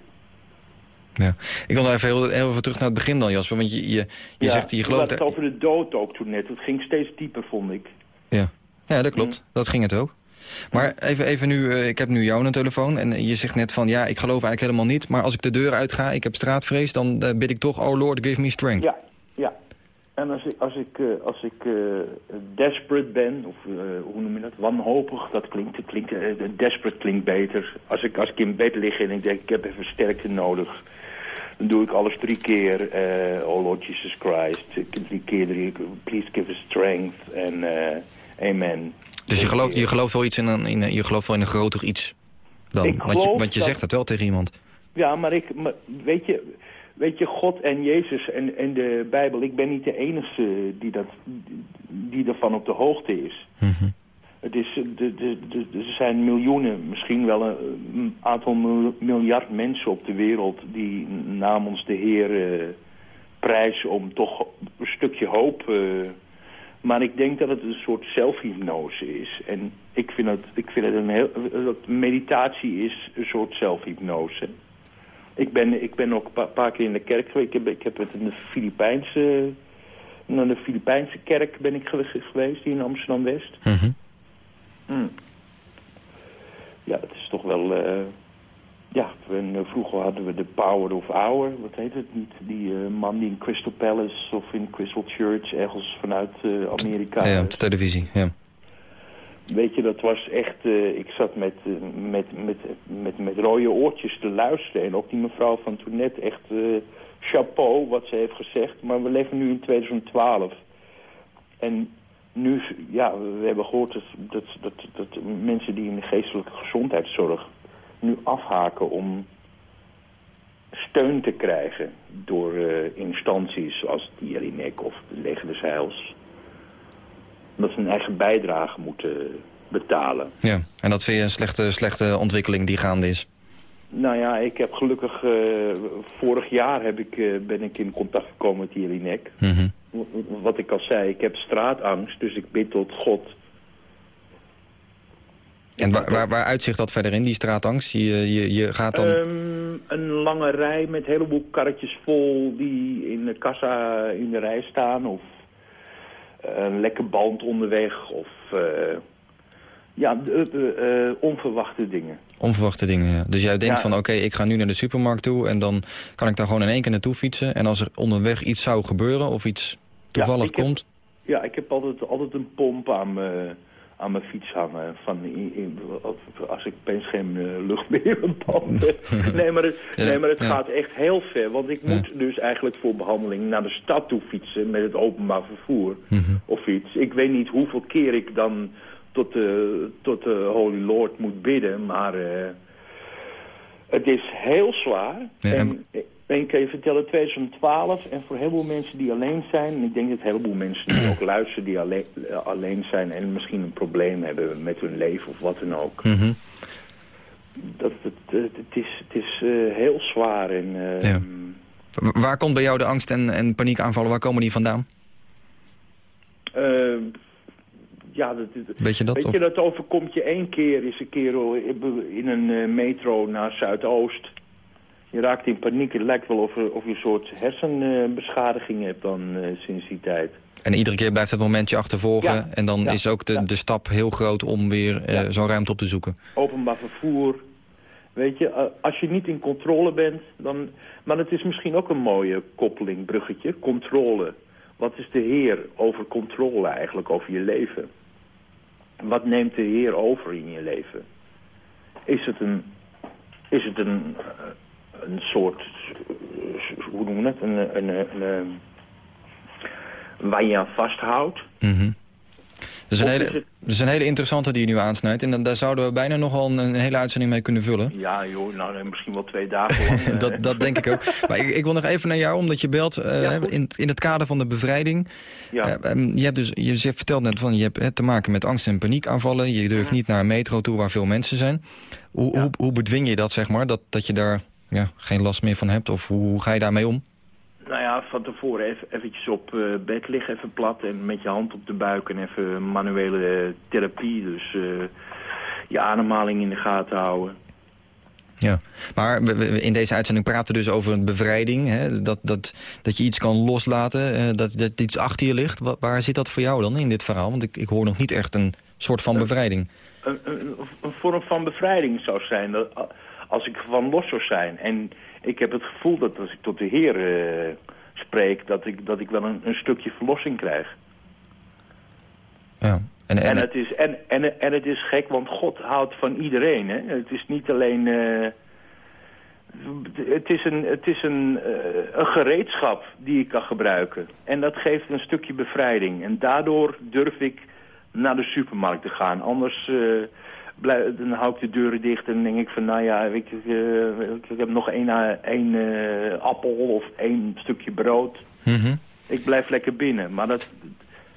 Ja. Ik wil even heel, heel even terug naar het begin dan, Jasper. Want je, je, je ja, zegt, je gelooft... het over de dood ook toen net. Het ging steeds dieper, vond ik. Ja, ja dat klopt. Mm. Dat ging het ook. Maar even, even nu, uh, ik heb nu jou de telefoon en je zegt net van... ja, ik geloof eigenlijk helemaal niet, maar als ik de deur uitga, ik heb straatvrees... dan uh, bid ik toch, oh Lord, give me strength. Ja, ja. En als ik, als ik, uh, als ik desperate ben, of hoe noem je dat, wanhopig... dat klinkt, klinkt desperate klinkt beter. Als ik, als ik in bed lig en ik denk, ik heb even sterkte nodig... Dan doe ik alles drie keer. Oh Lord Jesus Christ. Drie keer, drie, please give us strength. En amen. Dus je gelooft, je gelooft wel iets in een, in, je gelooft wel in een groter iets? Dan. Ik want je, want je dat, zegt dat wel tegen iemand. Ja, maar ik, maar, weet je, weet je, God en Jezus en, en de Bijbel, ik ben niet de enige die, dat, die ervan op de hoogte is. Mm -hmm. Het is, de, de, de, er zijn miljoenen, misschien wel een aantal miljard mensen op de wereld... die namens de Heer uh, prijzen om toch een stukje hoop... Uh, maar ik denk dat het een soort zelfhypnose is. En ik vind het, ik vind het een heel... Dat meditatie is een soort zelfhypnose. Ik ben, ik ben ook een paar, paar keer in de kerk geweest. Ik heb, ik heb het in de Filipijnse... Naar de Filipijnse kerk ben ik geweest, hier in Amsterdam-West. Mm -hmm. Mm. Ja, het is toch wel... Uh, ja, en, uh, vroeger hadden we de Power of Hour, wat heet het niet? Die uh, man die in Crystal Palace of in Crystal Church ergens vanuit Amerika... Ja, op de televisie, ja. Weet je, dat was echt... ik zat met, met, met, met, met rode oortjes te luisteren. En ook die mevrouw van toen net echt chapeau wat ze heeft gezegd. Maar we leven nu in 2012. En nu, ja, we hebben gehoord dat, dat, dat, dat mensen die in de geestelijke gezondheidszorg nu afhaken om steun te krijgen door instanties de Jelinek of de Heils. Dat ze een eigen bijdrage moeten betalen. Ja, en dat vind je een slechte, slechte ontwikkeling die gaande is? Nou ja, ik heb gelukkig... Uh, vorig jaar heb ik, uh, ben ik in contact gekomen met Jelinek. Mm -hmm wat ik al zei, ik heb straatangst, dus ik bid tot God. En waar, waar, waar uitzicht dat verder in, die straatangst? Je, je, je gaat dan... Um, een lange rij met een heleboel karretjes vol die in de kassa in de rij staan. Of een lekke band onderweg. Of uh, ja, uh, onverwachte dingen. Onverwachte dingen, ja. Dus jij denkt ja. van, oké, okay, ik ga nu naar de supermarkt toe... en dan kan ik daar gewoon in één keer naartoe fietsen. En als er onderweg iets zou gebeuren of iets toevallig ja, komt... Heb, ja, ik heb altijd, altijd een pomp aan, me, aan mijn fiets hangen. Van, in, in- als ik opeens geen eh, lucht meer in mijn band heb. Nee, maar het, nee, maar het ja. gaat echt heel ver. Want ik moet dus eigenlijk voor behandeling naar de stad toe fietsen met het openbaar vervoer Mhm. of iets. Ik weet niet hoeveel keer ik dan tot de, tot de Holy Lord moet bidden, maar eh, het is heel zwaar. Ja, en- en, ik kan je vertellen, 2012, en voor heel veel mensen die alleen zijn... en ik denk dat een heleboel mensen die ook luisteren die alleen, eh, alleen zijn... en misschien een probleem hebben met hun leven of wat dan ook. Mhm. Dat, het, het, is, het is eh, heel zwaar en... eh, Ja. Wa- Waar komt bij jou de angst en, en paniekaanvallen, waar komen die vandaan? eh, ja, dat, Weet je dat, Weet je, dat overkomt je één keer, is een keer in een eh, metro naar Zuidoost. Je raakt in paniek. Het lijkt wel of, er- of je een soort hersenbeschadiging hebt dan eh, sinds die tijd. En iedere keer blijft het momentje achtervolgen. Ja. En dan Ja. is ook de, de stap heel groot om weer eh, zo'n ruimte op te zoeken. Openbaar vervoer. Weet je, eh, als je niet in controle bent, dan... Maar het is misschien ook een mooie koppeling, bruggetje. Controle. Wat is de Heer over controle eigenlijk, over je leven? Wat neemt de Heer over in je leven? Is het een, is het een, een soort, eh, hoe noemen we het, een, een, een, een- waar je aan vasthoudt? Mhm. Dat is, een hele, het- dat is een hele interessante die je nu aansnijdt. En dan, daar zouden we bijna nogal een, een hele uitzending mee kunnen vullen. Ja joh, nou misschien wel twee dagen lang. eh. dat, dat denk ik ook. Maar ik, ik wil nog even naar jou, omdat je belt eh, in, het- in het kader van de bevrijding. Ja. Eh, ehm, je hebt dus, je vertelt net van, je hebt hè, te maken met angst en paniekaanvallen. Je durft niet naar een metro toe waar veel mensen zijn. Hoe, hoe, hoe bedwing je dat, zeg maar? Dat, dat je daar ja, geen last meer van hebt? Of hoe, ga je daarmee om? Nou ja, van tevoren even, eventjes op eh, bed liggen, even plat en met je hand op de buik en even manuele eh, therapie. Dus eh, je ademhaling in de gaten houden. Ja, maar in deze uitzending praten we dus over een bevrijding. Hè? Dat, dat, dat je iets kan loslaten, dat, dat iets achter je ligt. Wa- waar zit dat voor jou dan in dit verhaal? Want ik, ik hoor nog niet echt een soort van bevrijding. Een, een, een vorm van bevrijding zou zijn dat, als ik van los zou zijn. En ik heb het gevoel dat als ik tot de Heer eh, spreek, dat ik, dat ik wel een, een stukje verlossing krijg. Ja. En, En, en, het is, en, en, en het is gek, want God houdt van iedereen. Hè? Het is niet alleen... eh, het is, een, het is een, eh, een gereedschap die ik kan gebruiken. En dat geeft een stukje bevrijding. En daardoor durf ik naar de supermarkt te gaan. Anders dan hou ik de deuren dicht en denk ik van... nou ja, ik, eh, ik heb nog één, eh, één eh, appel of één stukje brood. Mhm. Ik blijf lekker binnen. Maar dat,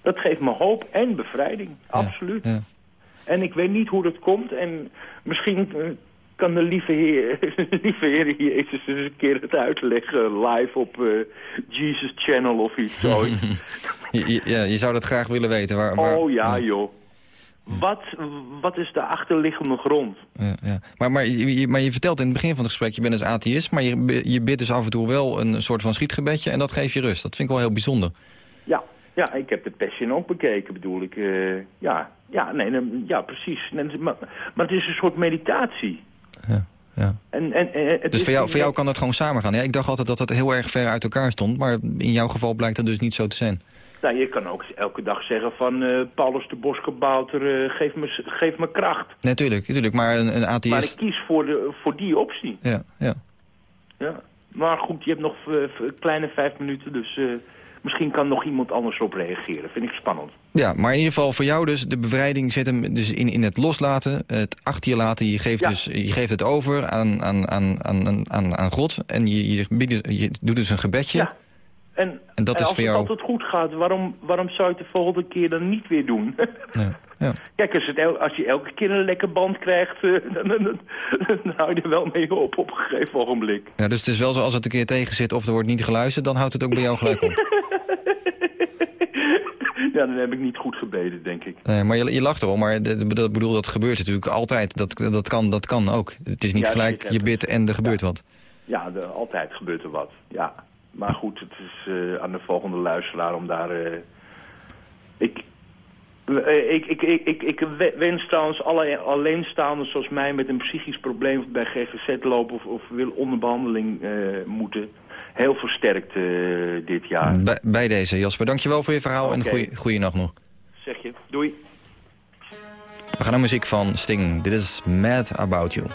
dat geeft me hoop en bevrijding. Absoluut. ja. En ik weet niet hoe dat komt. En misschien kan de lieve Heer, lieve heer Jezus eens een keer het uitleggen live op Jesus Channel of iets zo. ja, je zou dat graag willen weten. Waar, waar, oh ja, joh. Wat, wat is de achterliggende grond? Ja, ja. Maar, maar, je, maar je vertelt in het begin van het gesprek, je bent dus atheïst... maar je, je bidt dus af en toe wel een soort van schietgebedje... en dat geeft je rust. Dat vind ik wel heel bijzonder. Ja, ja ik heb de Passion ook bekeken, bedoel ik. eh, ja, ja, nee, ja, precies. Nee, Maar, maar het is een soort meditatie. Ja. En, en, en, het Dus is voor jou, voor jou kan dat gewoon samengaan. Ja, ik dacht altijd dat het heel erg ver uit elkaar stond... maar in jouw geval blijkt dat dus niet zo te zijn. Nou, je kan ook elke dag zeggen van eh, Paulus de Boskabouter, eh geef, me, geef me kracht. Natuurlijk, natuurlijk. Maar een, een Maar ik atheïst... kies voor, de, voor die optie. Ja, ja. Ja. Maar goed, je hebt nog eh, kleine vijf minuten, dus misschien kan nog iemand anders op reageren. Vind ik spannend. Ja, maar in ieder geval voor jou dus, de bevrijding zit hem dus in, in het loslaten, het achter je laten. Je geeft, Ja. dus, je geeft het over aan, aan, aan, aan, aan, aan God en je, je, je doet dus een gebedje. Ja. En, En dat is als voor het altijd goed gaat, waarom, waarom zou je het de volgende keer dan niet weer doen? Ja, ja. Kijk, als, het als je elke keer een lekker band krijgt, eh, dan, dan, dan, dan hou je er wel mee op op een gegeven ogenblik. Ja, dus het is wel zo als het een keer tegen zit of er wordt niet geluisterd, dan houdt het ook bij jou gelijk op. Ja, dan heb ik niet goed gebeden, denk ik. Nee, maar je, je lacht erom, maar dat, bedoel, dat gebeurt natuurlijk altijd. Dat, dat, kan, dat kan ook. Het is niet Ja, gelijk, je bidt en er gebeurt wat. Ja, altijd gebeurt er wat. Ja. Maar goed, het is eh, aan de volgende luisteraar om daar... eh, ik, ik, ik, ik, ik, ik we- wens trouwens alle alleenstaanden zoals mij met een psychisch probleem bij GGZ lopen of, of wil onder behandeling eh, moeten. Heel versterkt dit jaar. Bij, bij deze, Jasper. Dankjewel voor je verhaal en goeie, goeie nacht nog. Zeg je. Doei. We gaan naar muziek van Sting. Dit is Mad About You.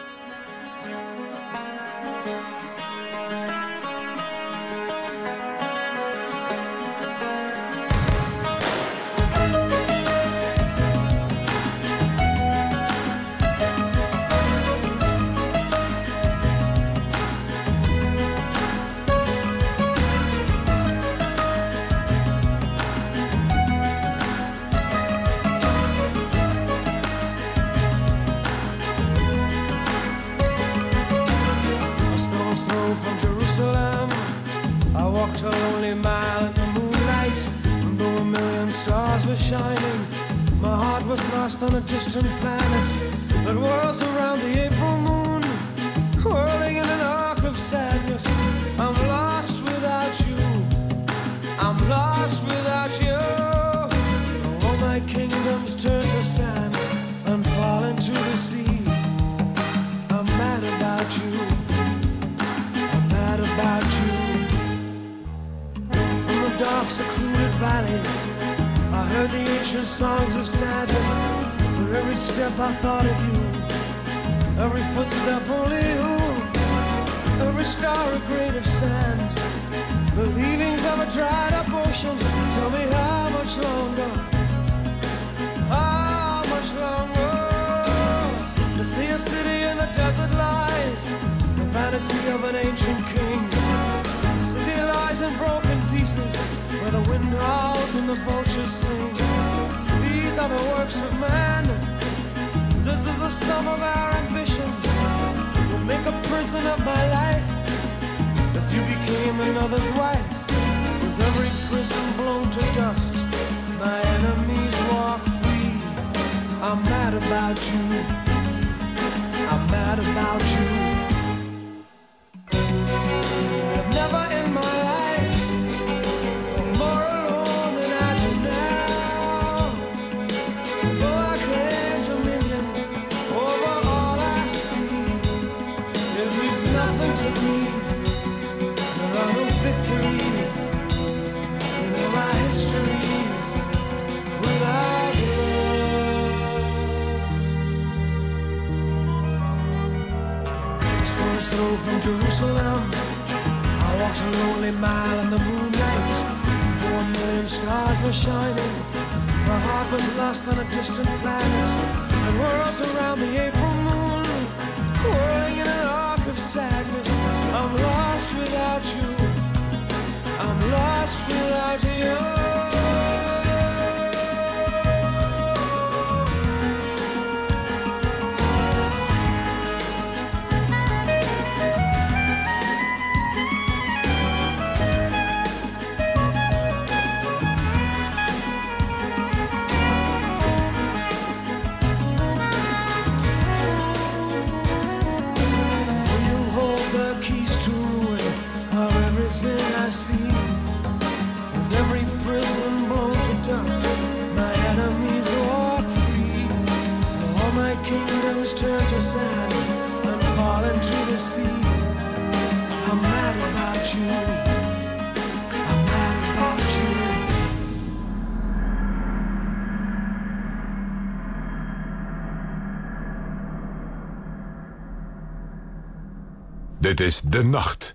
Dit is De Nacht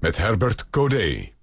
met Herbert Codé.